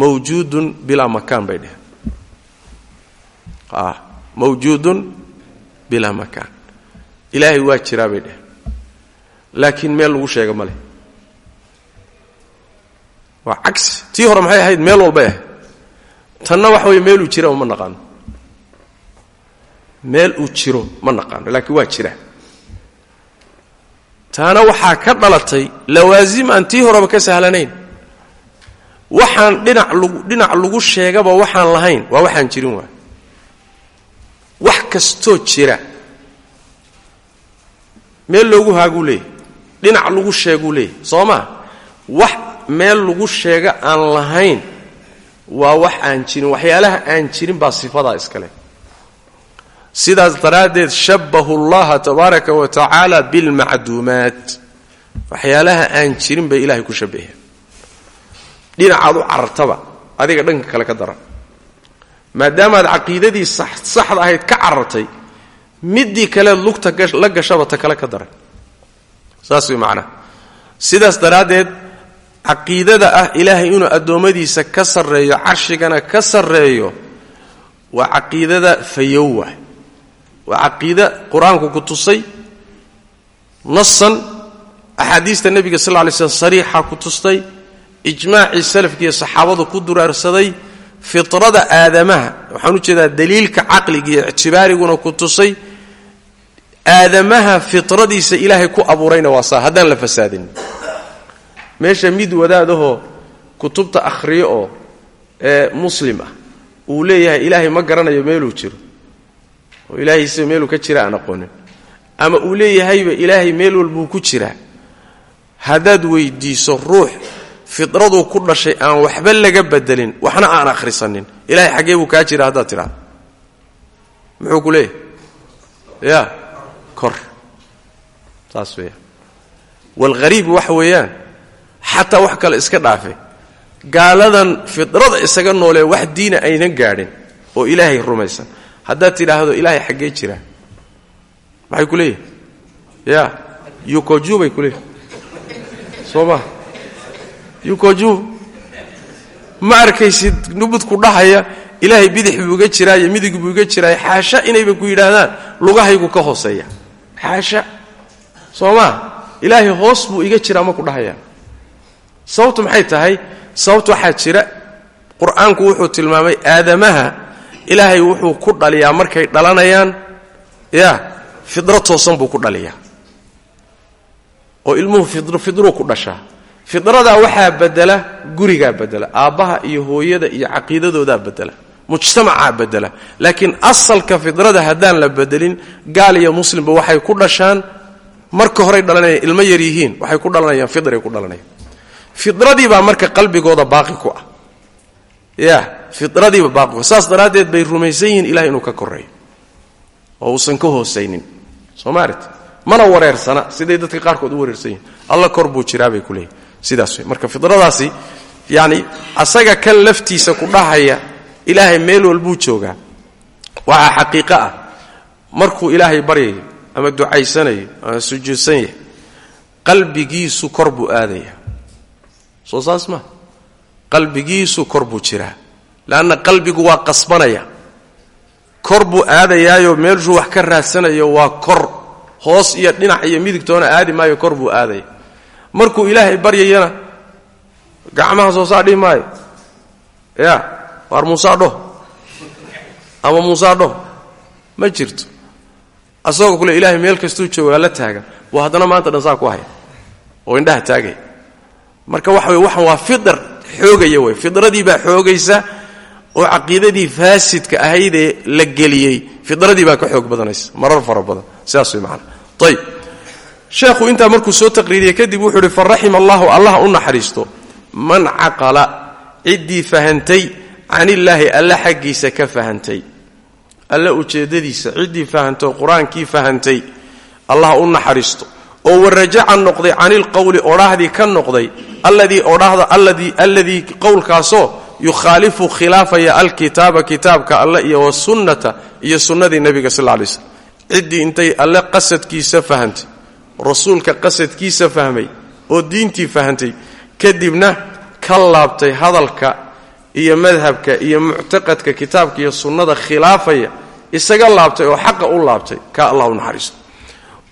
mawjuudun bilaa makaan bay dheheen mawjuudun bilaa makaan. Ilaahay waa jiraa bay dheheen laakiin meel lagu sheega ma leh. Waa cagsi. Tii hore maxay ahayd meel walbay ahayd? Tanna waxa weye meeluu jira ma naqaano meel uu jiro ma naqaano laakiin waa jira. Taana waxaa ka dhalatay lawaasim aan tii horeba ka sahlanayn. Waxaan dhinac lagu dhinac lagu sheegaba waxaan lahayn waa waxaan jirin waay wax kastoo jira. Meel loogu haaguu leeyahy dhinac lagu sheeguu leeyahy soo maa wax meel lagu sheega aan lahayn waa wax aan jirin waxyaalaha aan jirin baa sifadaa iskale sidaas daraaddeed shabbahu llaha tabaaraka wa tacaala bilmacduumaat. Waxyaalaha aan jirin bay ilahay ku shabbaheen. Dhinacaad u carartaba adiga dhanka kale ka daran. Maadaamaad caqiidadii saxda ahayd ka carartay midii kaleed lugta la gashaba ta kale ka daran. Saas way macnaha sidaas daraaddeed caqiidada ah ilaahay inuu addoommadiisa ka sarreeyo carshigana ka sarreeyo waa caqiidada fayowa waa caqiide qur'aanku ku tusay. Nasan axaadiista nebiga sal ly slm sariixa ku tustay. Ijmaacii salafkiiyo saxaabadu ku duraarsaday. Fitrada aadamaha waxaan u jeedaa daliilka caqliga iyo ictibaariguna ku tusay. Aadamaha fitradiisa ilaahay ku abuurayna waa saa haddaan la fasaadin. Meesha mid wadaadahoo kutubta akhriyo oo ee muslim ah uu leeyahay ilaahay ma garanayo meeluu jiro oo ilaahay meeluu ka jira aan aqoonin. Ama uu leeyahayba ilaahay meel walbuu ku jiraa haddaad weydiiso ruux fidraduu ku dhashay aan waxba laga bedelin waxna aan akhrisanin. Ilahay xaggee buu kaa jira haddaad tidhahdo muxuu ku leeyahay? Ya kor. Saas weeyaan waalghariib waxa weeyaan xataa wax kale iska dhaafe. Gaaladan fidrada isaga noolee wax diina aynan gaadhin oo ilaahay rumaysan haddaad tidhaahdo ilaahay xaggee jira. Maxay ku ya yukoju bay ku leeyihiin soo ma. Yukoju ma arkaysid nubudku dhahaya ilaahay bidix buu iga jiraayo midig buu iga jiraayo xaasha inayba ku yidhaahdaan lugahaygu ka hooseeya. Xaasha. Soo ilaahay hoos buu iga jiraa ma ku dhahayaan sababtu maxay tahay? Sababtu waxaa jira qur'aanku wuxuu tilmaamay aadamaha ilaahay wuxuu ku dhaliyaa markay dhalanayaan. Ya fidro toosan buu ku dhaliyaa. Oo ilmuhu fidruu ku dhashaa fidradaa waxaa bedela gurigaa bedela. Aabbaha iyo hooyada iyo caqiidadoodaa bedela. Mujtamacaa bedela. Laakiin asalka fidrada haddaan la bedelin gaal iyo muslimba waxay ku dhashaan. Marka horay dhalanayaan ilmo yar yihiin waxay ku dhalanayaan fidray ku dhalanayaan. Fidradiibaa marka qalbigooda baaqi ku ah. Ya fidradiiba baaqi saas daraaddeed bay rumaysan yihiin ilahay inuu ka koreeyo oo uusan ka hoosaynin. Soo maarit mana wareersana. Siday dadka qaarkood u wareersan yihiin alla kor buu jiraa bay ku leeyihiin sidaas marka fidradaasi yani asaga kan laftiisa ku dhahaya ilaahay meel walbuu joogaa. Waxaa xaqiiqo ah. Markuu ilaahay baryayo ama ducaysanayo ama sujuudsan yahay qalbigiisu kor buu aadaya soo saas ma? Qalbigiisu kor buu jiraa leanna qalbigu waa qasbanaya kor buu aadayaayo meelshuu wax ka raadsanayo waa kor hoos iyo dhinac iyo midigtoona aadi maayo kor buu aadaya markuu ilaahay baryayana gacmaha soo saa dhihi maayo ya waar muusaa dhoh ama muusaa dhoh ma jirto asagoo kule ilaahay meel kastuu joogaa la taagan buu haddana maanta dhan saa ku haya oo indhaha taagaya marka waxa wey waxan waa fidar xoogaya wey fidradii baa xoogaysa oo caqiidadii faasidka ahaydee la geliyey. Fidradii baa ka xoog badanaysa marar fara badan. Sidaas way macanaa ayb sheekhu intaa markuu soo taqriiriyey kadib wuxuu uhi faraxima allah u naxariisto. Man caqala ciddii fahantay can illaahi alla xaggiisa ka fahantay. Alla ujeeddadiisa ciddii fahantay oo qur'aankii fahantay allah u naxariisto. Oo warajaca noqday canilqowli odhaahdii ka noqday alladii odhaahda alladii qowlkaasoo yukhaalifu khilaafaya alkitaaba kitaabka alle iyo wasunnata iyo sunnadii nebiga sal lay slm ciddii intay alle qasadkiisa fahantay rasuulka qasadkiisa fahmay oo diintii fahantay kadibna ka laabtay hadalka iyo madhabka iyo muctaqadka kitaabka iyo sunnada khilaafaya isaga laabtay oo xaqa u laabtay ka allah naxariisto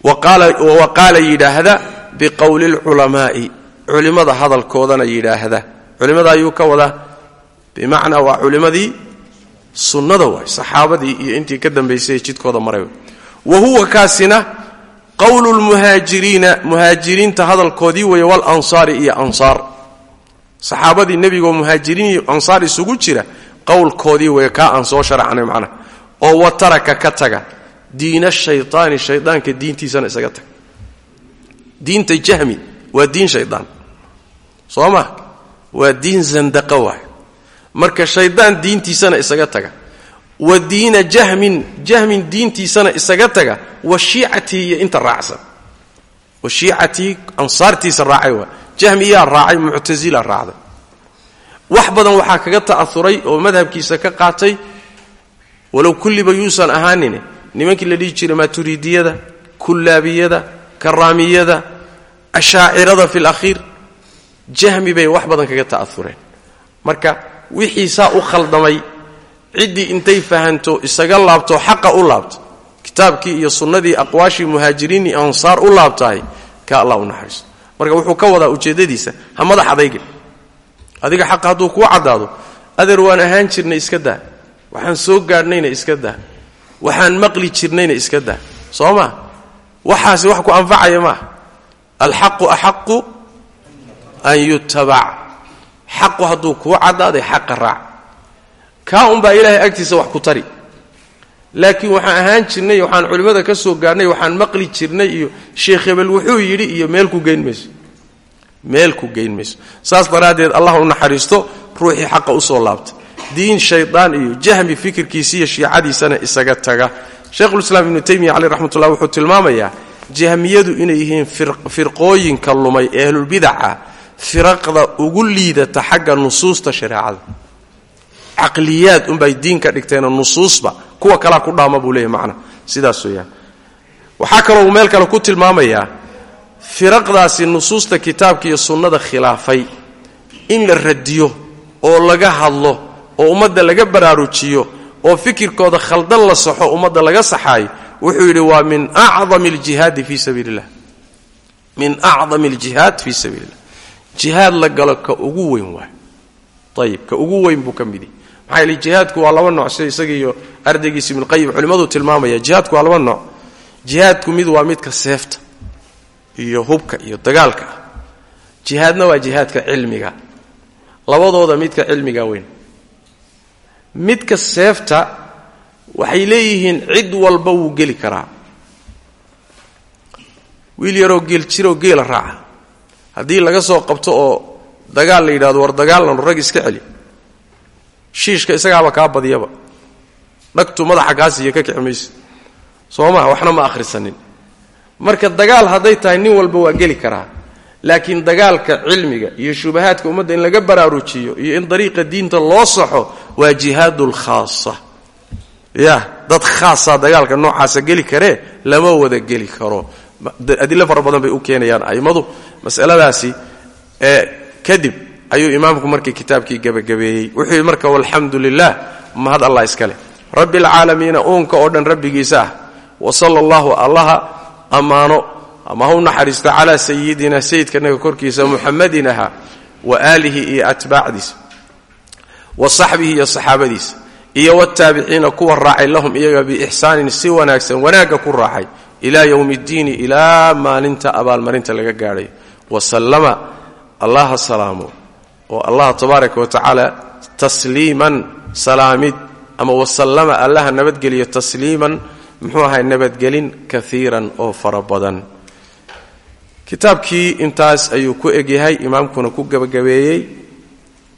wa qaala yidhaahda biqowli lculamaa'i culimmada hadalkoodana yidhaahda. Culimmada ayuu ka wadaa bimacnaa waa culimmadii sunnada waay saxaabadii iyo intii ka dambaysay jidkooda maray. Wa huwa kaasina qowlu lmuhaajiriina muhaajiriinta hadalkoodii weeye walansaari iyo ansaar. Saxaabadii nebigaoo muhaajiriin iyo ansaar isugu jira qowlkoodii weeye kaa aan soo sharacnay macnaha. Oo wa taraka ka taga diina shaytaani shaydaanka diintiisana isaga taga diinta jahmi waa diin shaydaan. Soo ma? Waa diin zandaqa waay marka shaydaan diintiisana isaga taga. Wa diina jahmin jahmin diintiisana isaga taga. Wa shiicatii iyo inta raacsan. Wa shiicatii ansaartiisa raacay waa jahmiyaa raacay muctasila raacday. Wax badan waxaa kaga ta'auray oo madhabkiisa ka qaatay walow kulliba yuusan ahaanin nimankii la dhihi jiray maturidiyada kullaabiyada karaamiyada ashaacirada fi lakhiir jahmi bay wax badan kaga ta'aureen marka wixii saa u khaldamay. Ciddii intay fahanto isaga laabto xaqa u laabto. Kitaabkii iyo sunnadii aqwaashii muhaajiriin iyo ansaar u laabtahay ka allah u naxariisto marka wuxuu ka wadaa ujeeddadiisa ha madax adayga adiga xaqa hadduu kuu caddaado adeer waan ahaan jirnay iska daa. Waxaan soo gaadhnayna iska daa. Waxaan maqli jirnayna iska daa. Soo maa waxaasi wax ku anfacaya maaha alxaqu axaqu an yutabac xaqu hadduu kuu caddaaday xaqa raac. Kaa unbaa ilaahay agtiisa wax ku tari. Laakiin waxaan ahaan jirnay waxaan culimmada ka soo gaadhnay waxaan maqli jirnay iyo sheekh hebel wuxuu yidhi iyo meel ku geyn mayso. Meel ku geyn mayso. Saas daraaddeed allah u naxariisto ruuxii xaqa u soo laabta diin shaydaan iyo jahmi fikirkiisa iyo shiicadiisana isaga taga. Sheikhulislaam ibnu taymiya caleyh raxmatullah wuxuu tilmaamayaa jahmiyadu inay yihiin firqooyinka lumay ee ahlulbidaca firaqda ugu liidata xagga nusuusta shareecada caqliyaad unbay diin ka dhigteenoo nusuusba kuwa kalaa ku dhaama buu leeyahy macna sidaas weeyaan waxaa kaloo uu meel kale ku tilmaamayaa firaqdaasi nusuusta kitaabka iyo sunnada khilaafay. In la radiyo oo laga hadlo oo ummadda laga baraarujiyo oo fikirkooda khaldan la saxo ummadda laga saxaayo wuxuu yidhi waa min acdami aljihaadi fii sabiili min acdami aljihaad fii sabiili jihaad la galo ka ugu weyn waay. Ayib ka ugu weyn buu ka midi. Maxaa yeele jihaadku waa laba nooc sida isaga iyo ardaygiisa ibnuqayim culimmadu tilmaamaya. Jihaadku waa laba nooc. Jihaadku mid waa midka seefta iyo hubka iyo dagaalka. Jihaadna waa jihaadka cilmiga. Labadooda midka cilmiga weyn. Midka seefta waxay leeyihiin cid walba wuu geli karaa. Wiil yaroo geeljiroo geela raaca haddii laga soo qabto oo dagaal la yidhahdo war dagaalnanu rag iska celi. Shiishka isagaaba kaa badiyaba. Dhagtu madaxa kaa siiya ka kici maa waxna ma akhrisanin. Marka dagaal hadday tahay nin walba waa geli karaa. Laakiin dagaalka cilmiga iyo shubahaadka ummadda in laga baraarujiyo iyo in dariiqa diinta loo saxo waa jihaadu lkhaasa ya dad khaasaa dagaalka noocaasa geli karee lama wada geli karo. Adilo fara badan bay u keenayaan a'immadu masaladaasi kadib ayuu imaamku markii kitaabkii gebagabeeyey wuxuu yidhi marka walxamdu lilah mahad allah iska leh. Rabbi alcaalamiina uunka oo dhan rabbigiisa ah. Wa sala allahu allaha ammaano ama ha u naxariista calaa sayidina sayidkanaga korkiisa muxamadin aha wa aalihi iyo atbaacdiisa wa saxbihi iyo saxaabadiisa iyo wataabiciina kuwa raacay lahum iyaga biixsaanin si wanaagsan wanaagga ku raacay ilaa yowmi ddiini ilaa maalinta abaalmarinta laga gaadhayo wasallama allaha salaamo oo allah tabaaraka wa tacaala tasliiman salaamid ama wasallama allaha nabadgeliyo tasliiman muxuu ahay nabadgelin kaiiran oo fara badan. Kitaabkii intaas ayuu ku egyahay imaamkuna ku gebagabeeyey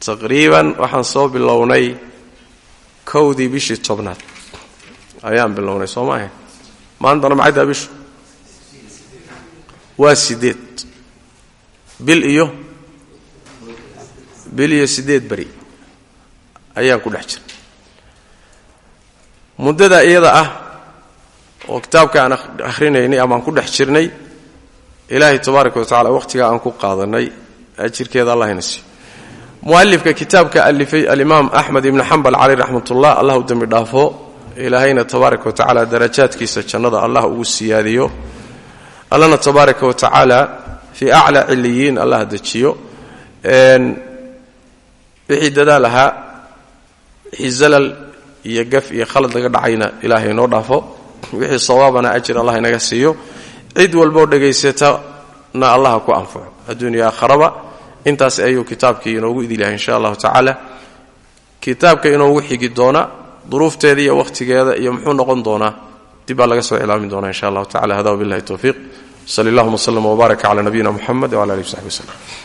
taqriiban waxaan soo bilownay kowdii bishii tobnaad. Ayaan bilownay soo maaha maantana maxaytaa bishu? Waa sideed bil iyo bil iyo siddeed beri ayaan ku dhex jiray muddada iyada ah oo kitaabka aan akhrinaynay amaan ku dhex jirnay ilaahay tabaaraka wa tacala wakhtigaa aan ku qaadanay ajirkeeda allahayna siiyo. Mualifka kitaabka alifay alimaam axmed ibni xambal caleyh raxmatullah allah u dembi dhaafo ilaahayna tabaaraka wa tacaala darajaadkiisa jannada allah ugu siyaadiyo. Allana tabaaraka wa tacaala fii aclaa ciliyiin allah dejiyo. Wixii dadaal ahaa iyo gaf iyo khalad laga dhacayna ilaahay noo dhaafo. Wixii sawaabana ajir allah inaga siiyo. Cid walboo dhegaysatana allaha ku anfaco adduuniya aakharaba intaas ayuu kitaabkii inoogu idilyahay insha allahu tacaala. Kitaabka inoogu xigi doona duruufteeda iyo wakhtigeeda iyo muxuu noqon doonaa dib baa laga soo cilaamin doonaa insha allahu tacala hada wabillahi towfiiq sali allahuma slm wbaarak cala nabiyina muxamed wala alih w saxbi wslem